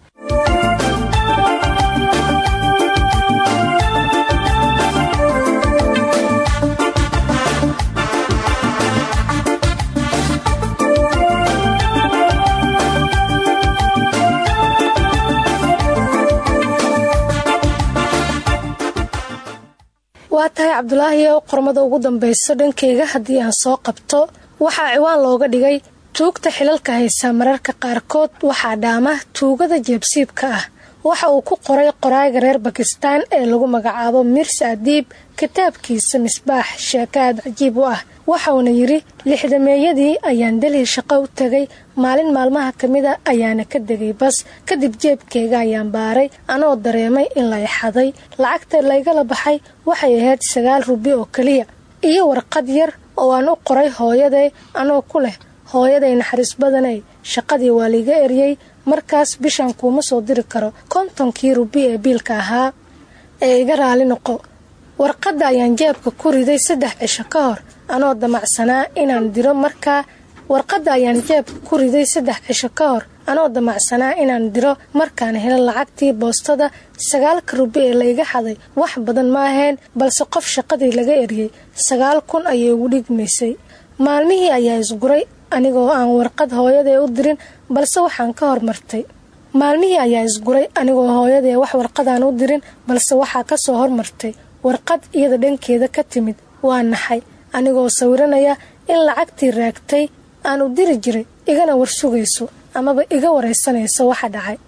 waa tahay cabdulaahi oo qormada ugu dambayso dhankayga haddii aan soo qabto. Waxaa ciwaan looga dhigay tuugta xilalka haysa mararka qaarkood waxaa dhaama tuugada jeebsiibka ah. Waxa uu ku qoray qoraaga reer bakistaan ee lagu magacaabo mirse adiib kitaabkiisa misbaax sheekaad cajiib u ah waxauna yidhi lixdameeyadii ayaan delhi shaqo u tegay maalin maalmaha ka mida ayaana ka degay bas kadib jeebkeyga ayaan baaray anoo dareemay in la ixaday lacagta laygala baxay waxay ahayd sagaal rubi oo keliya iyo warqad yar oo aan u qoray hooyaday anoo ku leh hooyaday naxariis badanay shaqadii waa liiga eryey markaas bishan kuuma soo diri karo kontonkii rubi ee biilka ahaa ee iga raali noqo warqadda ayaan jeebka ku riday saddex cisho ka hor. Anoo damacsanaa inaan diro markaa. Warqadda ayaan jeebka ku riday saddex cisho ka hor. Anoo damacsanaa inaan diro markaan helo lacagtii boostada. Sagaalka rubi ee layga xaday. Wax badan ma ahayn balse qof shaqadii laga eryey sagaal kun ayay ugu dhigmaysay. Maalmihii ayaa isguray anigoo aan warqad hooyadee u dirin balse waxaan ka hormartay. Maalmihii ayaa isguray anigoo hooyadee wax warqadaan u dirin balse waxaa ka soo hormartay warqad iyada dhankeeda ka timid waa naxay anigoo sawiranaya in lacagtii raagtay aan u diri jiray igana warsugayso amaba iga waraysanayso waxa dhacay.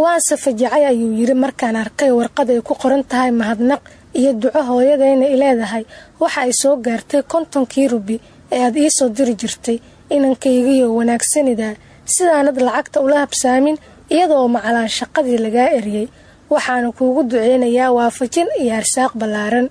Waan safajacay ayuu yidhi markaan arkay warqad ay ku qoran tahay mahadnaq iyo duco hooyadayna i leedahay. Waxa ay soo gaartay kontonkii rubi ee aad ii soo diri jirtay. Inankaygiyo wanaagsanidaa sidaanad lacagta ula habsaamin iyadoo macalaan shaqadii lagaa eryey waxaana kuugu duceynayaa waafajin iyo arsaaq ballaaran.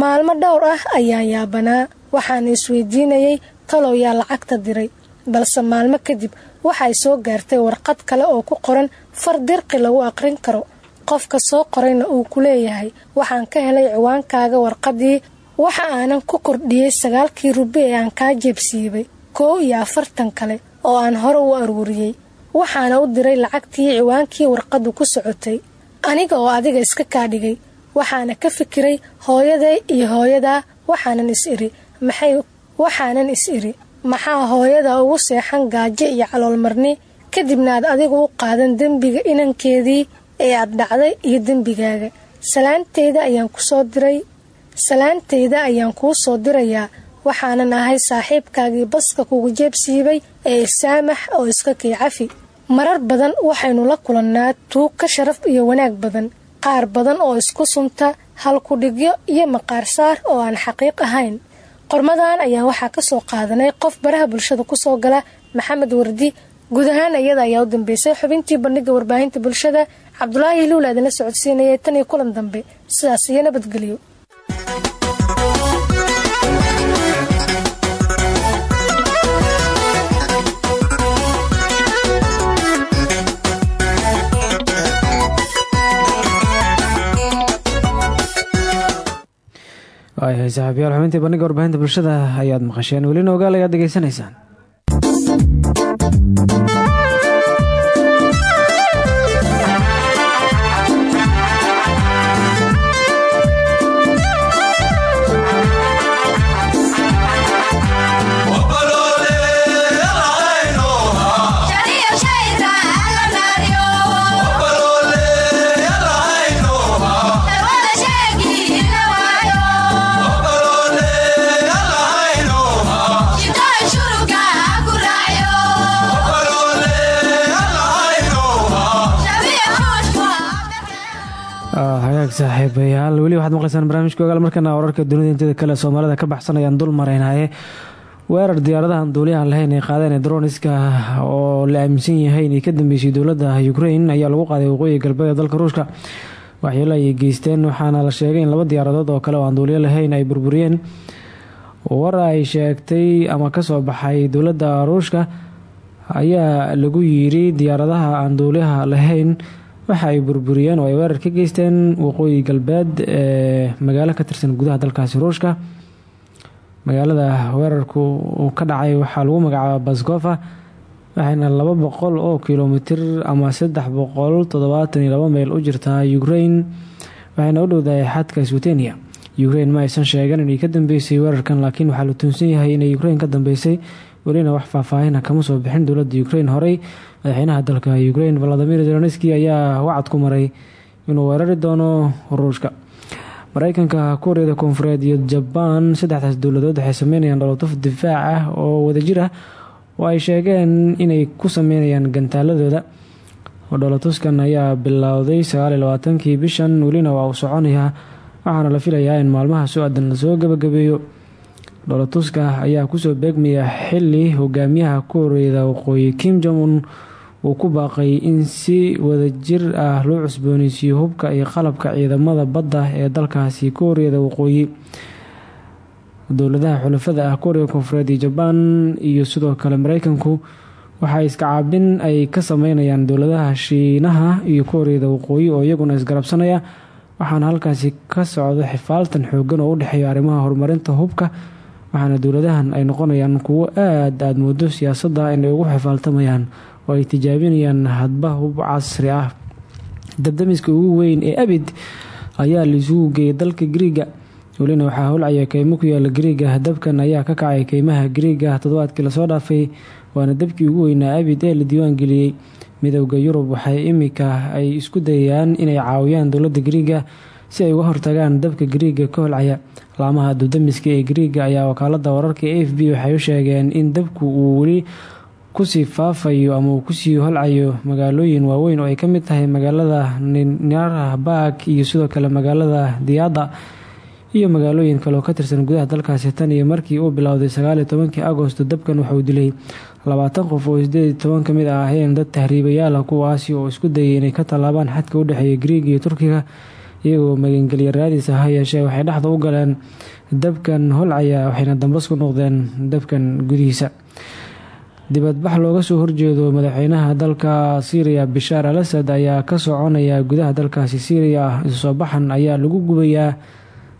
Maalmo dhowr ah ayaan yaabanaa. Waxaana isweydiinayay talow yaa lacagta diray. Balse maalmo kadib waxay soo gaartay warqad kale oo ku qoran far dirqi lagu aqrin karo. Qofka soo qorayna uu ku leeyahay waxaan ka helay ciwaankaaga warqadii waxa aanan ku kordhiyey sagaalkii rubi ee aan kaa jeebsiibay koow iyo afartan kale oo aan hore u aruuriyey waxaana u diray lacagtii ciwaankii warqaddu ku socotay aniga oo adiga iska kaa dhigay waxaana ka fikiray hooyaday iyo hooyadaa waxaanan is iri. Maxay waxaanan is iri. Maxaa hooyada ugu seexan gaajo iyo caloolmarni kadibna aad adigu u qaadan dembiga inankeedii ee aad dhacday iyo dembigaaga. Salaanteyda ayaan ku soo diray salaanteyda ayaan kuu soo dirayaa. Waxaanan ahay saaxiibkaagii baska kugu jeebsiibay ee isaamax oo iska kii cafi marar badan waxaynu la kulannaa tuug ka sharaf iyo wanaag badan. Qaar badan oo isku sunta halkudhigyo iyo maqaarsaar oo aan xaqiiq ahayn. Qormadan ayaa waxaa ka soo qaadanay qof baraha bulshada ku soo gala maxamed wardi. Guud ahaan iyada ayaa u dambeysay xubintii bandhiga warbaahinta bulshada. Cabdulaahi luul aadinla socodsiinayay tan iyo kulan dambe. Sidaas iyo nabadgelyo waayahay saaxiibayaal xubintii bandhiga warbaahinta bulshada ayaad maqasheen. Welina ogaal ayaad degeysanaysaan saaxiibayaal. Weli waxaad maqlaysaan barnaamijka ogaal markana wararka dunida inteeda kale soomaalida ka baxsanayaan dul mareynaye weerar diyaaradahan duuliyahan lahayn ay qaadeen ee droniska oo la aaminsan yahay inay ka dambeysay dowladda ukrain ayaa lagu qaaday waqooyi galbeed dalka ruushka. Waxyeelo ayay geysteen waxaana la sheegay in laba diyaaradood oo kale oo aan duuliyo lahayn ay burburiyeen. War ay sheegtay ama ka soo baxay dowladda ruushka ayaa lagu yiri diyaaradaha aan duuliyaha lahayn waxa ay burburiyeen oo ay weerar ka geysteen waqooyi galbeed ee magaalo ka tirsan gudaha dalkaasi ruushka. Magaalada weerarku uu ka dhacay waxaa lagu magacaaba baskofa waxayna laba boqol oo kilomitir ama saddex boqol toddobaatan iyo laba meyl u jirtaa ukrain waxayna u dhowdahay xadka switenia ukrain ma aysan sheegan inay ka dambeysay weerarkan laakiin waxaa la tuunsan yahay inay ukrain ka dambeysay welina wax faahfaahina kama soo bixin dowladda ukrain horey madaxweynaha dalka ukrain valadimir zelenski ayaa wacad ku maray inuu weerari doono ruushka mareykanka kuuriyada koonfureed iyo jabaan saddexdaas dowladood waxay sameynayaan dholotuf difaac ah oo wadajir ah oo ay sheegeen inay ku sameynayaan gantaaladooda dholotuskan ayaa bilowday sagaaliyo labaatankii bishan welina waa uu soconayaa waxaana la filayaa in maalmaha so-aadan la soo gabagabeeyo. Dholotuska ayaa ku soo beegmaya xili hogaamiyaha kuuriyada waqooyi kim jong-un uu ku baaqay in si wadajir ah loo cusbooneysiiyo hubka iyo qalabka ciidamada badda ee dalkaasi kuuriyada waqooyi. Dowladaha xulafada ah kuuriya koonfureed iyo jabaan iyo sidoo kale mareykanku waxay iska caabin ay ka sameynayaan dowladaha shiinaha iyo kuuriyada waqooyi oo iyaguna isgarabsanaya waxaana halkaasi ka socdo xifaaltan xoogan oo u dhexeeya arrimaha horumarinta hubka waxaana dowladahan ay noqonayaan kuwo aad aada muddo siyaasadda inay ugu xifaaltamayaan oo ay tijaabinayaan hadba hub casri ah. Dabdamiska ugu weyn ee abid ayaa laisugu geeyay dalka griiga welina waxaa holcaya keymo ku yaalla griiga dabkan ayaa ka kacay keymaha griiga toddobaadkii la soo dhaafay waana dabkii ugu weynaa abid ee la diiwaan geliyey midowda yurub waxay imika ay isku dayayaan inay caawiyaan dowladda griiga si ay uga hortagaan dabka griiga ka holcaya. Laamaha dabdamiska ee griiga ayaa wakaalada wararka a f b waxay u sheegeen in dabku uu weli ku sii faafayo ama uu ku sii holcayo magaalooyin waaweyn oo ay ka mid tahay magaalada ninarabak iyo sidoo kale magaalada diyaada iyo magaalooyin kale oo ka tirsan gudaha dalkaasi. Tan iyo markii uu bilowday sagaaliyo tobankii agosto dabkan waxauu dilay labaatan qof oo sideed iyo ah ahayeen dad tahriibayaala kuwaasi oo isku dayay inay ka tallaabaan xadka u dhexeeya griiga iyo turkiga iyagoo magangelya raadis ah ha waxay dhexda u galeen dabkan holcaya waxayna dambas ku noqdeen dabkan gudihiisa dibadbax looga soo horjeedo madaxweynaha dalka syriya bishaar al asad ayaa ka soconaya gudaha dalkaasi syriya isu soo baxan ayaa lagu gubayaa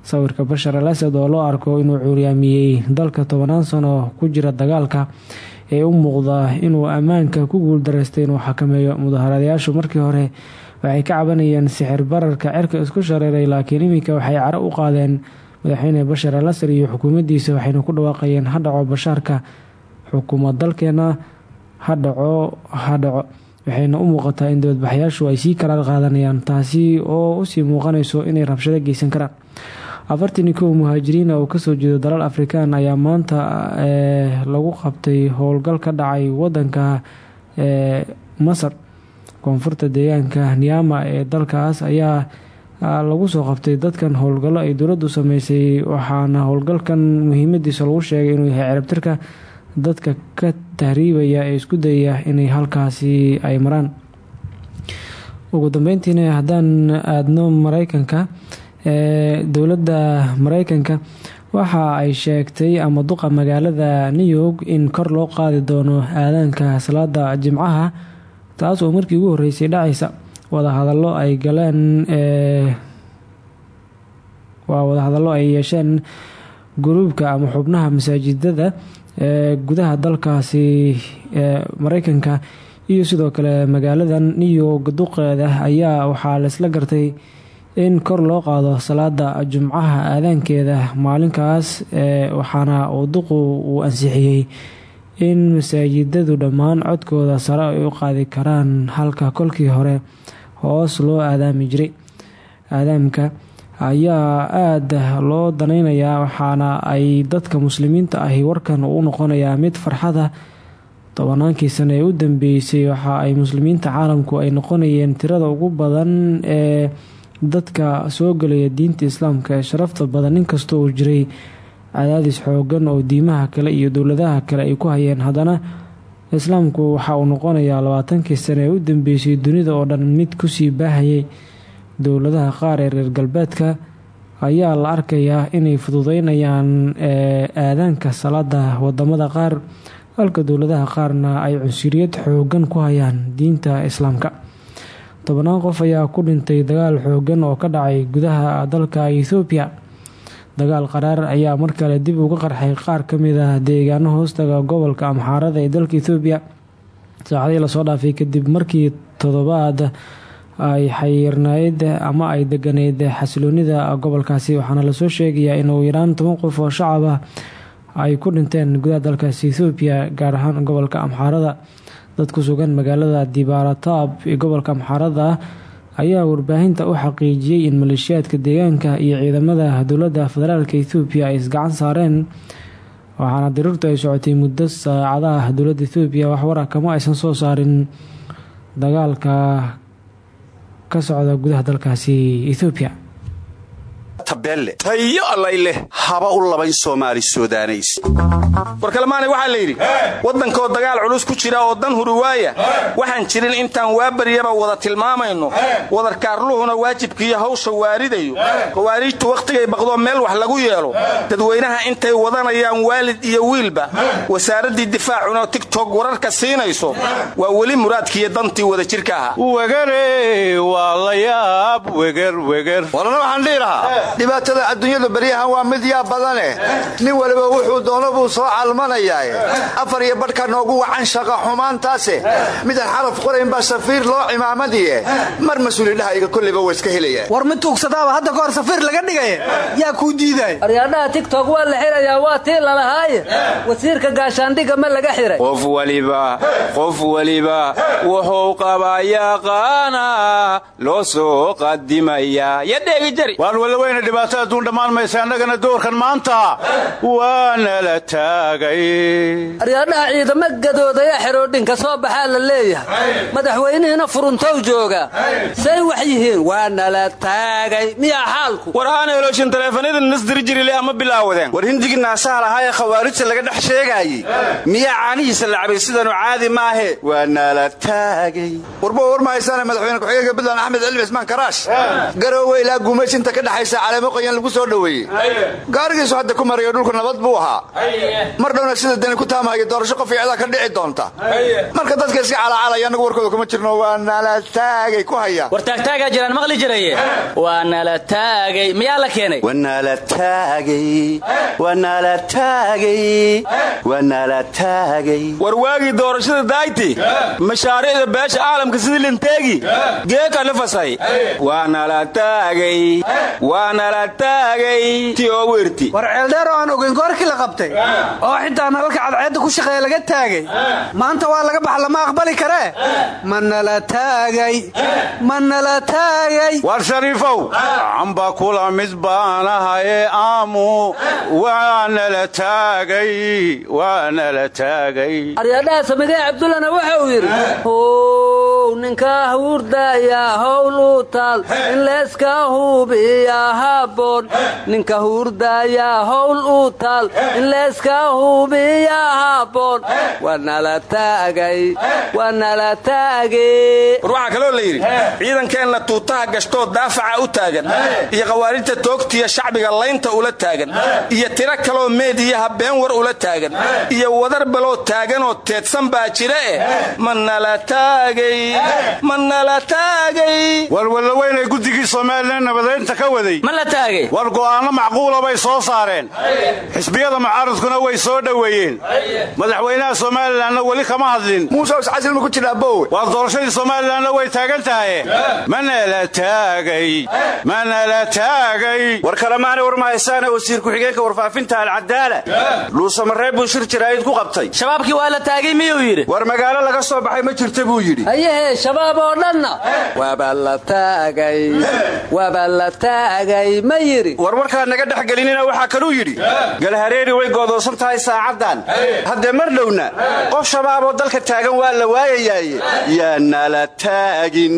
sawirka bashar al asad oo loo arko inuu cuuryaamiyey dalka tobanaan sano ku jira dagaalka ee u muuqda inuu ammaanka ku guuldareystay inuu xakameeyo mudaharadayaashu markii hore waxay ka cabanayeen sixir bararka cerka isku shareeray laakiin iminka waxay caro u qaadeen madaxweyne bashar al asad iyo xukuumaddiisa waxayna ku dhawaaqayeen hadhaco bashaarka xukuumad dalkeena hadhaco hadhaco waxayna u muuqataa in dibadbaxayaashu ay sii karaar qaadanayaan taasi oo u sii muuqanayso inay rabshado geysan karaan. Afartan iyo kow muhaajiriin oo ka soo jeedo dalal afrikaan ayaa maanta lagu qabtay howlgal ka dhacay wadanka masar. Koonfurta deegaanka niyama ee dalkaas ayaa lagu soo qabtay dadkan howlgallo ay dowladdu sameysay waxaana howlgalkan muhiimadiisa lagu sheegay inuu yahay cirabtirka dadka ka tahriibaya ee isku dayaya inay halkaasi ay maraan. Ugu dambeyntiina haddaan aadno mareykanka dowladda mareykanka waxa ay sheegtay ama duqa magaalada new york in kor loo qaadi doono aadaanka salaada jimcaha taas oo markii ugu horreysay dhacaysa wadahadallo ay galeen waa wadahadallo ay yeesheen guruubka ama xubnaha masaajidada ee gudaha dalkaasi ee mareykanka iyo sidoo kale magaalada new york duqeeda ayaa waxaa laisla gartay in kor loo qaado salaada jumcaha aadaankeeda maalinkaas waxaana duqu uu ansixiyey in masaajidadu dhammaan codkooda sare ay u qaadi karaan halka kolkii hore hoos loo aadaami jiray. Aadaamka ayaa aada loo danaynayaa waxaana ay dadka muslimiinta ahi warkan u noqonayaa mid farxada tobanaankii sano ee u dambeysay waxa ay muslimiinta caalamku ay noqonayeen tirada ugu badan ee dadka soo gelaya diinta islaamka ee sharafta badan. Inkastoo uu jiray cadaadis xoogan oo diimaha kale iyo dowladaha kale ay ku hayeen haddana islaamku waxa uu noqonayaa labaatankii sano ee u dambeysay dunida oo dhan mid ku sii baahayay dowladaha qaar ee reer galbeedka ayaa la arkayaa inay fududeynayaan aadaanka salaada waddamada qaar. Halka dowladaha qaarna ay cunsuriyad xoogan ku hayaan diinta islaamka. Tobannaan qof ayaa ku dhintay dagaal xoogan oo ka dhacay gudaha dalka ethoobiya dagaal qaraar ayaa mar kale dib uga qarxay qaar ka mid ah deegaano hoostaga gobolka amxaarada ee dalka ethoobiya saacadii la soo dhaafay kadib markii toddobaad ay xayirnayd ama ay deganeyd xasiloonida gobolkaasi. Waxaana la soo sheegayaa in ugu yaraan toban qof oo shacab ah ay ku dhinteen gudaha dalkaasi ethoobiya gaar ahaan gobolka amxaarada dad ku sugan magaalada dibaarataab ee gobolka amxaarada ayaa warbaahinta u xaqiijiyey in maleeshiyaadka deegaanka iyo ciidamada dowladda federaalk ethoobiya ay isgacan saareen. Waxaana diriirtu ay socotay muddo saacadaha dowladda ethoobiya waxwara kama aysan soo saarin dagaalka ka socda gudaha dalkaasi ethoobiya tayo allay leh haba u labayn soomaali sudaanays warkalmaanay waxaa la yidhi waddankoo dagaal culus ku jira oo dan huri waaya. Waxaan jirin intaan waabaryaba wada tilmaamayno. Wadarkaarluhuna waajibkiiyo hawsha waaridayo. Khawaariijtu wakhtigay baqdoo meel wax lagu yeelo. Dadweynaha intay wadanayaan waalid iyo wiilba. Wasaaraddii difaacuna tigtog wararka siinayso. Waa weli muraadkiiyo dantii wada jirka ahaa. Wegere waa la yaab. Wegerweger warana waxaan dhihi lahaa dhibaatada adduunyadu beryahan waa mid yaa badane. Nin waliba wuxuu doono buu soo calmanayaae afar iyo badhka noogu wacan shaqa xumaantaase. Midaan xaraf qorayn baa safiir loo cimaamadiye mar mas'uulidhahayga kollayba waa iska helaya war mid tuugsadaaba hadda kahor safiir laga dhigaya yaa kuu diiday. Aryaadhaha tigtok waa la xirayaa waa tii lalahaaye wasiirka gaashaandhiga ma laga xiray. Qof waliba qof weliba wuxuu qabaa yaqaana loo soo qadimayaa yadheegijari dhibaato adduun dhammaan maysa annagana doorkan maanta waa nala taagay. Aryaadhaha ciidamo gadoodaya xeroodhinka soo baxaa la leeyahay. Madaxweynihiina furuntow jooga. Say wax yihiin waa nala taagay. Miyaa xaalku war aan helooshin taleefanada nasdiri jirile ama bilaawadeen. War hindigii naasaha lahaa ee khawaarijta laga dhex sheegaayey miyaa caanihiisa la cabay sidanu caadi maahe waa nala taagay. Warba war ma haysaane madaxweyne ku-xigeenka puntland axmed cilmi cismaan karaash garoowe ilaa guumaysinta ka dhexaysa caleemo qoyan lagu soo dhoweeyey. Gaarigiisu hadda ku marayo dhulku nabad buu ahaa. Mar dhowna sida dani ku taamahaya doorasho qof icdaa ka dhici doonta. Marka dadka iska calacalaya annagu warkooda kuma jirno waa nala taagay ku haya. War taagtaagaa jiraan maqli jiraye waa nala taagay miyaa la keenay? War waagii doorashada dayti mashaariicda beesha caalamka sidii linteegi. Geeka la fasay. Waa nala nala taagay ti oo werti war ceeldheer oo aan ogeyn goorkii la qabtay. Oo xitaa nalalka cadceedda ku shaqeeya laga taagay. Maanta waa laga bax lama aqbali karee ma nala taagay. Ma nala taagay. War shariifow amba kula mid baanahaye aamu. Waa nala taagay waa nala taagay. Aryaadhaha samigee cabdullana waxa uu yidhi ninka hurdaya howl u taal. In layska hubiya haboon ninka hurdaya howl u taal in layska hubiya haboon waa nala taagay waa nala taagay. War waxaa kaloo la yidhi ciidankeenna tuutaha gashtoo daafaca u taagan iyo khawaarijta toogtiya shacbiga laynta ula taagan iyo tiro kaloo meediyaha been war ula taagan iyo wadar baloo taaganoo teedsan baa jira eh. Ma nala taagay ma nala taagay. Walwalla weynay guddigii somalilan nabadaynta ka waday la taagay. War go'aanno macquula bay soo saareen. Xisbiyada mucaaradkuna way soo dhoweeyeen. Madaxweynaha somalilanna weli kama hadlin. Muuse iscasil ma ku jiraa bowe waa doorashadii somalilanna way taagan tahaye manala taagay. Manala taagay. War kalemaana war mahaysaana wasiir ku-xigeenka warfaafinta alcadaala dhuusamareeb buu shir jaraa'id ku qabtay. Shabaabkii waa la taagay miyuu yidhi? War magaalo laga soo baxay ma jirta buu yidhi. Hayahee shabaab oo dhanna. Waaba la taagay. Waaba la taagay ma yidhi war warkaa naga dhex gelinina waxaa kaluu yidhi. Galhareeri way goodoosan tahay saacaddan. Haddee mar dhowna qof shabaaboo dalka taagan waa la waayayaaye. Yaa nala taagin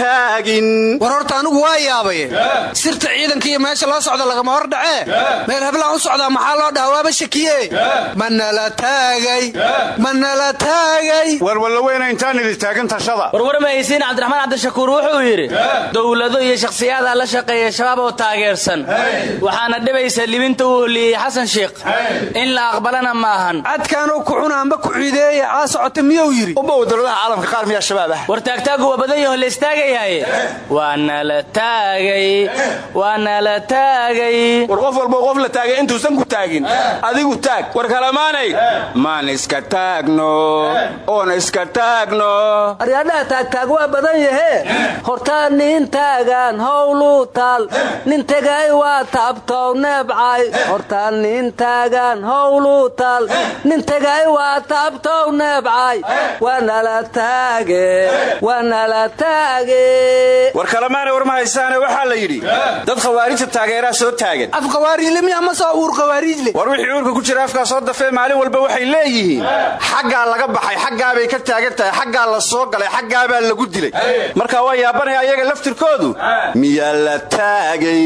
taagin. War horta anigu waa yaabaye sirta ciidanka iyo meesha loo socda lagama hor dhacee meel heblaan u socdaa maxaa loo dhaha waaba shakiye. Ma nala taagay. Ma nala taagay. Walwalla weyna intaan idin taagan tashada. Warwar mahaysiin cabdiraxmaan cabdishakuur wuxuu yidhi dowlado iyo shakhsiyaada la shaqeeya shabaab oo taageersan. Waxaana dhibaysa libinta uu holiyey xasan sheikh. In la aqbalana maahan cadkaanoo ku cuna amba ku ciideeya caa socota miyuu yidhi? Ubow dowladaha caalamka qaar miyaa shabaab ah. War taagtaagu waa badan yaho la istaagayahaye waa nala taagay waa nala taagay. War qof walbo qof la taagay intuusan ku taagin. Adigu taag war kalamaanay maan iska taagno oon iska taagno. Aryaadhaha taagtaag waa badan yahee hortaa nin taagan howluu taal. Nin tegay waa taabtow neebcay hortaa nin taagan howluu taal. Nin tegay waa taabtow neebcay waa nala taage. Waa nala taage. War kalemaana war mahaysaane waxaa la yidhi dad khawaarijta taageeraa soo taagan af khawaariijle miya ma soo uur khawaariijle war wixii uurka ku jira afkaa soo dafee maalin walba waxay leeyihiin xaggaa laga baxay xaggaabay ka taagan tahay xaggaa la soo galay xaggaabaa lagu dilay. Marka waa yaabanaya ayaga laftirkoodu miyaa la taagay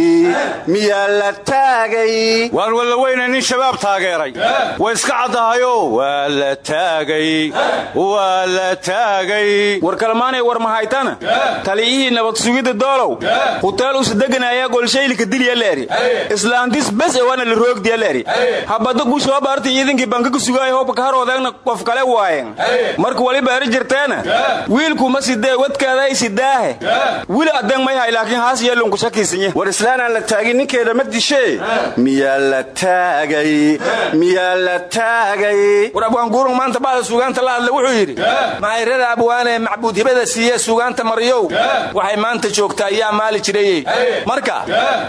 miyaa la taagay? Waan walla weyna nin shabaab taageeray. Way iska caddahayo waa la taagay. Waa la taagay. War kalmaanay war mahaytana taliyihii nabad sugidda doolow. Huteel usadeganaya golshaylika dilyaleeri islaantis bes e waana la roogdiyaleeri habada gushoo baarta ciidankii banka ku sugaay hobka ka haroodeegna qof kale waayen marka wali baari jirteena. Wiilkuma sidee wadkaaday sidaahe? Wili adeeg may hay laakiin haas yeelunku war islaanaan la taagin ninkeeda ma dishee miyaa la taagay miyaa la taagay. War abwaanguurung maanta bacda suugaanta la hadla wuxuu yidhi. Mahayrada abwaanee macbuud hibada siiye suugaanta maryow. Waxay maanta joogtaa yaa maali jirayey marka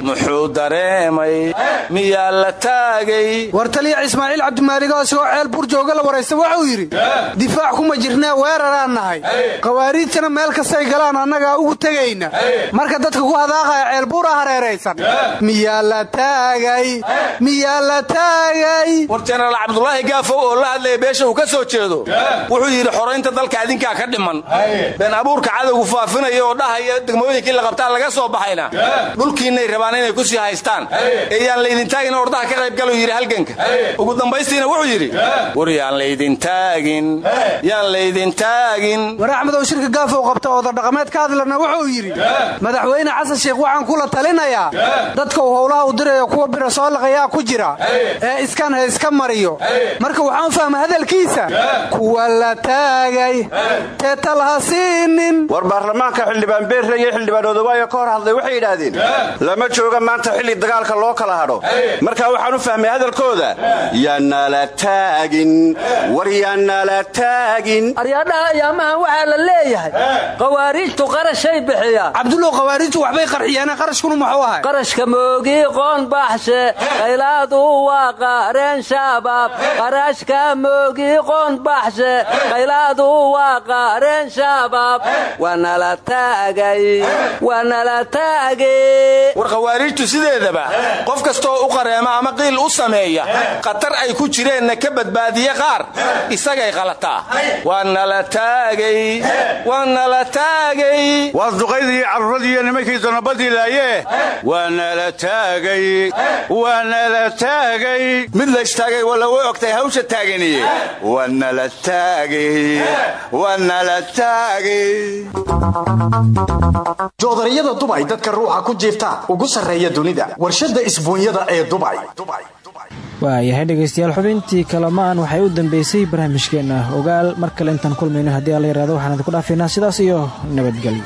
muxuu dareemay? Miyaa la taagay? War taliya ismaaciil cabdimaaligoo isagoo ceel buur jooga la waraysta wuxuu yidhi difaac kuma jirnee weeraraan nahay. Khawaariijtana meel kastay galaan annagaa ugu tegayna marka dadka ku hadaaqaya ceelbuura hareeraysan miyaa la taagay? Miyaa la taagay? War jenaraal cabdulaahi gaafow oo la hadlaya beesha uu ka soo jeedo wuxuu yidhi xoraynta dalka adinkaa ka dhiman. Been abuurka cadowgu faafinaya oo dhahaya degmooyinkii la qabtaa laga soo baxayna. Dhulkiinay rabaan inay ku sii haystaan. Ee yaan laydin taagin ordaha ka qaybgalu yidhi halganka. Ugu dambaystiina wuxuu yidhi war yaan laydin taagin. Yaan laydin taagin. War axmedow shirka gaafow qabta ooda dhaqameed ka hadlana wuxuu yidhi madaxweyne xasan sheikh waxaan kula talinayaa dadka uu howlaha u dirayo kuwa bira soo laqayaa ku jira ee iskan ha iska mariyo. Marka waxaan fahma hadalkiisa kuwa la taagay teetal ha siinin. War baarlamaanka xildhibaan beerre iyo xildhibaan ka hor hadlay waxay yidhaahdeen lama jooga maanta xilli dagaalka loo kala hadho marka waxaan u fahmay hadalkooda yaanala taagin war yaanala taagin. Aryaadhaha ayaamahan waxaa la leeyahay khawaariijtu qarashay bixiyaan cabdullow khawaariijtu waxbay ahay qarashka moogiiqoon baxshe qaylaadu waa qaareen shaabaab qarashka moogiiqoon baxshe qaylaadu waa qaareen shaabaab waanala taagay waanala taagay. War khawaariijtu sideedaba qof kastooo u qareema ama qiil u sameeya khatar ay ku jireenna ka badbaadiye qaar isagay qalataa. Waanala taagay waanala taagay. Waasduqaydii caruuradiiyo nimankii donabad dilaye waanala taagay waanala taagay. Mid la istaagay walla way ogtay hawsha taaginiye. Waanala taagay waanala taagay. Joodariyada dubay dadka ruuxa ku jiifta ugu sarreeya dunida. Warshadda isbuunyada ee dubay waayahay dhegaystayaal xubintii kalamaan waxay u dambeysay barnaamijkeenna ogaal mar kale intaan kulmayno haddii alla yaraado waxaan idinku dhaafaynaa sidaas iyo nabadgelyo.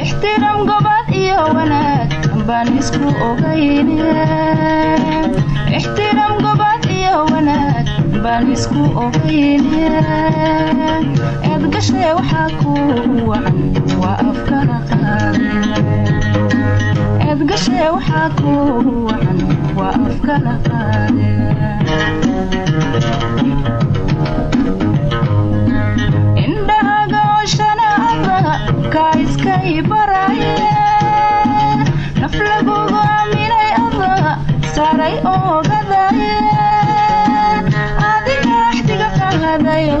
ixtiraam gobad iyo wanaag waxaa kuu wacan waa afkala qaade eedgashe waxaa ku wacan waa afkala qaade. Indhahagooshana aba kaa iskay baraaye. Naf lagugu aaminay aba saaray oogadaaye adiga axdiga qahadayo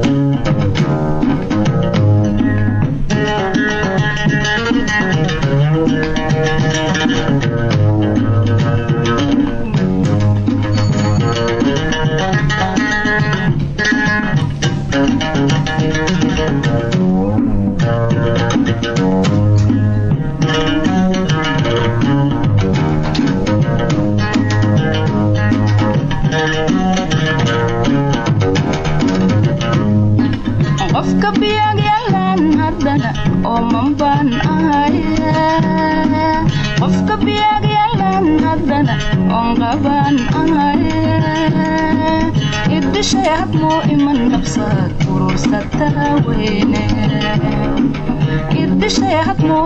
sheehad muu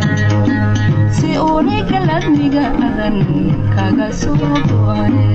aniga adan kaga soo goane